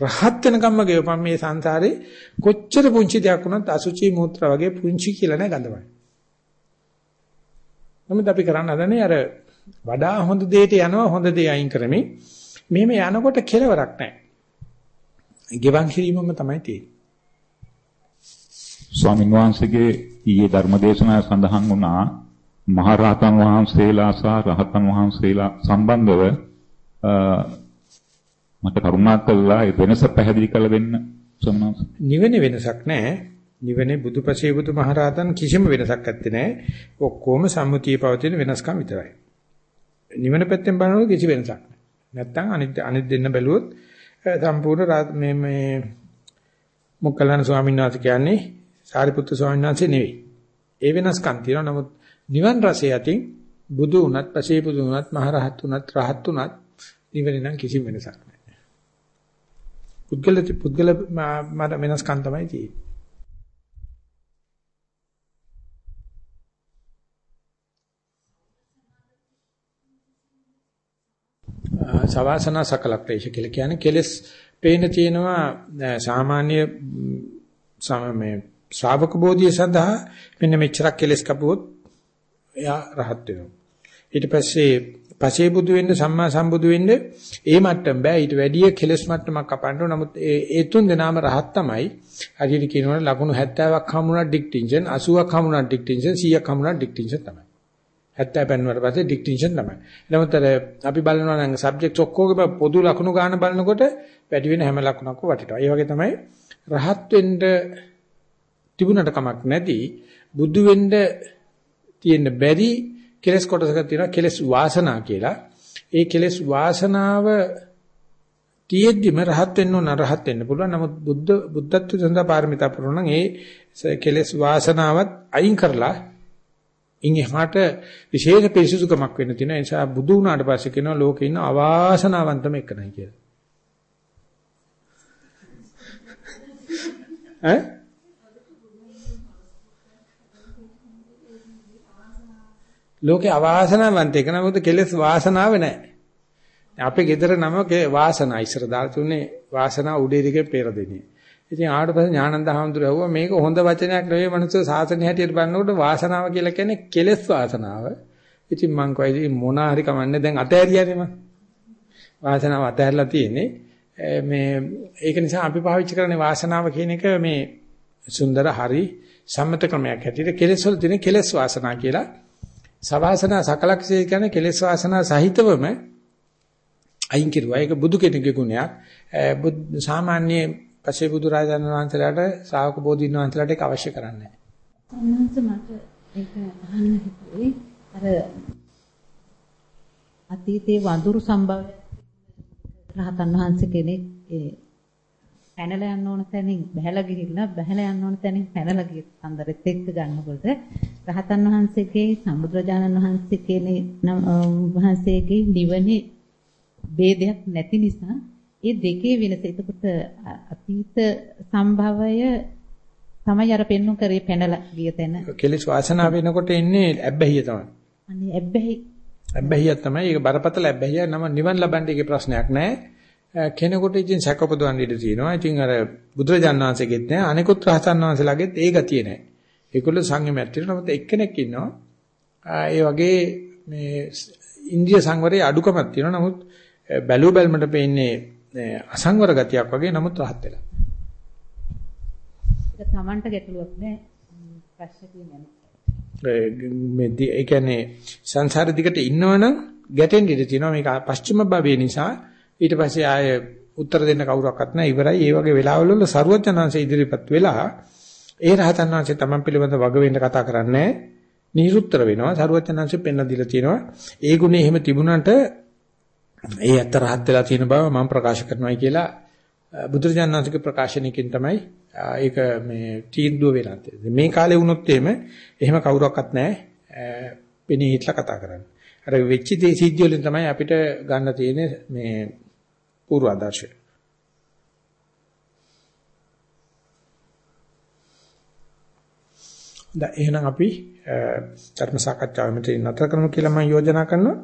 රහත් වෙන කම්ම ගෙවපන් මේ සංසාරේ කොච්චර පුංචි දෙයක් වුණත් අසුචි මුත්‍රා වගේ පුංචි කියලා නෑ ගඳමයි. නමුත් අපි කරන්න හදන්නේ අර වඩා හොඳ දෙයට යනවා හොඳ දේ අයින් කරමින් මෙහෙම යනකොට කෙලවරක් නැහැ. ගෙවන් කිරීමම තමයි තියෙන්නේ. ස්වාමීන් වහන්සේගේ ඊයේ ධර්මදේශනා සඳහන් වුණා මහරහතන් වහන්සේලා සහ රහතන් වහන්සේලා සම්බන්ධව මට කරුණාකරලා ඒ වෙනස පැහැදිලි කරලා දෙන්න ස්වාමීන් නිවෙන වෙනසක් නැහැ. නිවනේ බුදුපසේ බුදුමහරහතන් කිසිම වෙනසක් නැත්තේ නෑ. ඔක්කොම සම්මුතියේ පවතින වෙනස්කම් විතරයි. නිවන පැත්තෙන් බලනකොට කිසි වෙනසක් නැහැ. නැත්තම් අනිත් අනිත් දෙන්න බැලුවොත් සම්පූර්ණ මේ මේ මොග්ගලණ ස්වාමීන් වහන්සේ කියන්නේ සාරිපුත්තු ස්වාමීන් වහන්සේ නෙවෙයි. ඒ වෙනස්කම් තියෙනවා. නමුත් නිවන් රසය යටින් බුදු වුණත්, පසේ බුදු වුණත්, මහරහත් වුණත්, රහත් වුණත් නිවන නම් කිසි වෙනසක් නැහැ. පුද්ගල පුද්ගල වෙනස්කම් තමයි තියෙන්නේ. සවාසන සකල ක්ලේශ කියලා කියන්නේ කෙලස් පේන තියෙනවා සාමාන්‍ය මේ ශ්‍රාවක බෝධිය සඳහා මෙන්න මෙච්චරක් කෙලස් කපුවොත් එයා රහත් වෙනවා. ඊට පස්සේ පසේ බුදු වෙන්න සම්මා සම්බුදු වෙන්න ඒ මට්ටම බෑ ඊට වැඩිය කෙලස් මට්ටමක් කපන්න ඕන. නමුත් ඒ තුන් දෙනාම රහත් තමයි. හරියට කියනවනේ ලකුණු 70ක් හමුණා ඩික්ටින්ෂන් 80ක් හමුණා ඩික්ටින්ෂන් 100ක් හමුණා ඩික්ටින්ෂන් තමයි. 70 පෙන්වුවට පස්සේ ඩික්ටින්ෂන් තමයි. නමුත් අර අපි බලනවා නම් සබ්ජෙක්ට්ස් ඔක්කොගේම පොදු ලකුණු ගන්න බලනකොට වැඩි වෙන හැම ලකුණක්ම වටිනවා. ඒ වගේ තමයි රහත් වෙන්න තිබුණට කමක් නැති බුදු වෙන්න තියෙන බැරි කෙලස් කොටසක් තියෙනවා කෙලස් වාසනා කියලා. ඒ කෙලස් වාසනාව තියෙද්දිම රහත් වෙන්න ඕන රහත් වෙන්න පුළුවන්. නමුත් බුද්ධ බුද්ධත්ව සඳහා පාරමිතා පුරන නම් ඒ කෙලස් වාසනාවත් අයින් කරලා ඉන් එහාට විශේෂ පිරිසුදුකමක් වෙන්න තියෙන නිසා බුදු වුණාට පස්සේ කියනවා ලෝකේ ඉන්න අවාසනාවන්තම එකනයි කියලා. ඈ ලෝකේ අවාසනාවන්ත එක නමුත් කෙලස් වාසනාව නැහැ. අපේ ගෙදර නම වාසනා ඉස්සර දාලා තුනේ වාසනා උඩේ දිගේ පෙර දෙන්නේ. ඉතින් ආවට පස්සේ ඥානන්ද හාමුදුරුවෝ ඇහුවා මේක හොඳ වචනයක් නෙවෙයි මනුස්ස සාසනය හැටියට බලනකොට වාසනාව කියලා කියන්නේ කෙලෙස් වාසනාව. ඉතින් මං කොයිද මොන හරි කමන්නේ දැන් අතෑරියානේ මං. වාසනාව අතෑරලා තියෙන්නේ. මේ ඒක නිසා අපි පාවිච්චි කරන්නේ වාසනාව කියන එක මේ සුන්දර හරි සම්මත ක්‍රමයක් හැටියට කෙලෙස් වල තියෙන කෙලෙස් වාසනා කියලා. සවාසනා සකලක්ෂය කියන්නේ කෙලෙස් වාසනා සහිතවම අයින් කිරුවා. ඒක බුදු කෙනෙකුගේ ගුණයක්. සාමාන්‍ය පස්සේ බුදු රජාණන් වහන්සේලාට ශ්‍රාවක බෝධීන් වහන්සේලාට ඒක අවශ්‍ය කරන්නේ නැහැ. මට ඒක අහන්න හිතුවේ අර අතීතයේ වඳුරු සම්භවය රහතන් වහන්සේ කෙනෙක් ඒ පැනලා යන්න ඕන තැනින් බහැලා ගිහිල්ලා බහැලා යන්න ඕන තැනින් පැනලා ගිය සම්දරෙත් එක්ක ගන්නකොට රහතන් වහන්සේගේ සම්බුදුරජාණන් වහන්සේ කෙනේ වහන්සේගේ නිවනේ ભેදයක් නැති නිසා ඒ දෙකේ වෙනස. එතකොට අතීත සම්භවය තමයි අර පෙන්වු කරේ පැනලා ගිය තැන. කෙලිස් වාසනාව වෙනකොට එන්නේ ඇබ්බැහිය තමයි. අනේ ඇබ්බැහි. ඇබ්බැහිය තමයි. ඒක බරපතල ඇබ්බැහිය. නම නිවන් ලබන්න ඒකේ ප්‍රශ්නයක් නැහැ. කෙනෙකුට ඉතින් සැකපොදවන්න ඉඩ තියෙනවා. ඉතින් අර බුදුරජාණන් වහන්සේගෙත් නැහැ. අනිකුත් රහතන් වහන්සේලාගෙත් ඒ ගතිය නැහැ. ඒගොල්ලෝ සංයමයක් තියෙනවා. නමුත් එක්කෙනෙක් ඉන්නවා. ඒ වගේ මේ ඉන්ද්‍රිය සංවරයේ අඩුකමක් තියෙනවා. නමුත් බැලු බැලමට පේන්නේ අසංවර ගතියක් වගේ නමුත් rahat වෙලා. ඒක Tamanට ගැටලුවක් නෑ. ප්‍රශ්න කියන්නේ. ඒ කියන්නේ සංසාර දිගට ඉන්නවනම් ගැටෙන්න ඉඩ තියෙනවා. මේක පස්චිම භවයේ නිසා. ඊට පස්සේ ආය උත්තර දෙන්න කවුරක්වත් නැහැ ඉවරයි. ඒ වගේ වෙලාවල වල සරුවචනංශ ඉදිරිපත් වෙලා ඒ රහතන් වහන්සේ Taman පිළිබඳ වග වෙන්න කතා කරන්නේ නැහැ නිරුත්තර වෙනවා. සරුවචනංශයෙන් පෙන්ලා දීලා තියෙනවා. ඒ ගුණේ එහෙම තිබුණාට ඒ ඇත්ත රහත් වෙලා තියෙන බව මම ප්‍රකාශ කරනවායි කියලා බුදුරජාණන්සේගේ ප්‍රකාශනයකින් තමයි ඒක මේ තීන්දුව වෙලා තියෙන්නේ. මේ කාලේ වුණොත් එහෙම එහෙම කවුරක්වත් නැහැ. පෙනී හිටලා කතා කරන්නේ. අර වෙච්ච දේ සිද්ධ වලින් තමයි අපිට ගන්න තියෙන්නේ මේ පූර්ව ආදර්ශය. දැන් එහෙනම් අපි ධර්ම සාකච්ඡාව මෙතන නතර කරමු කියලා මම යෝජනා කරනවා.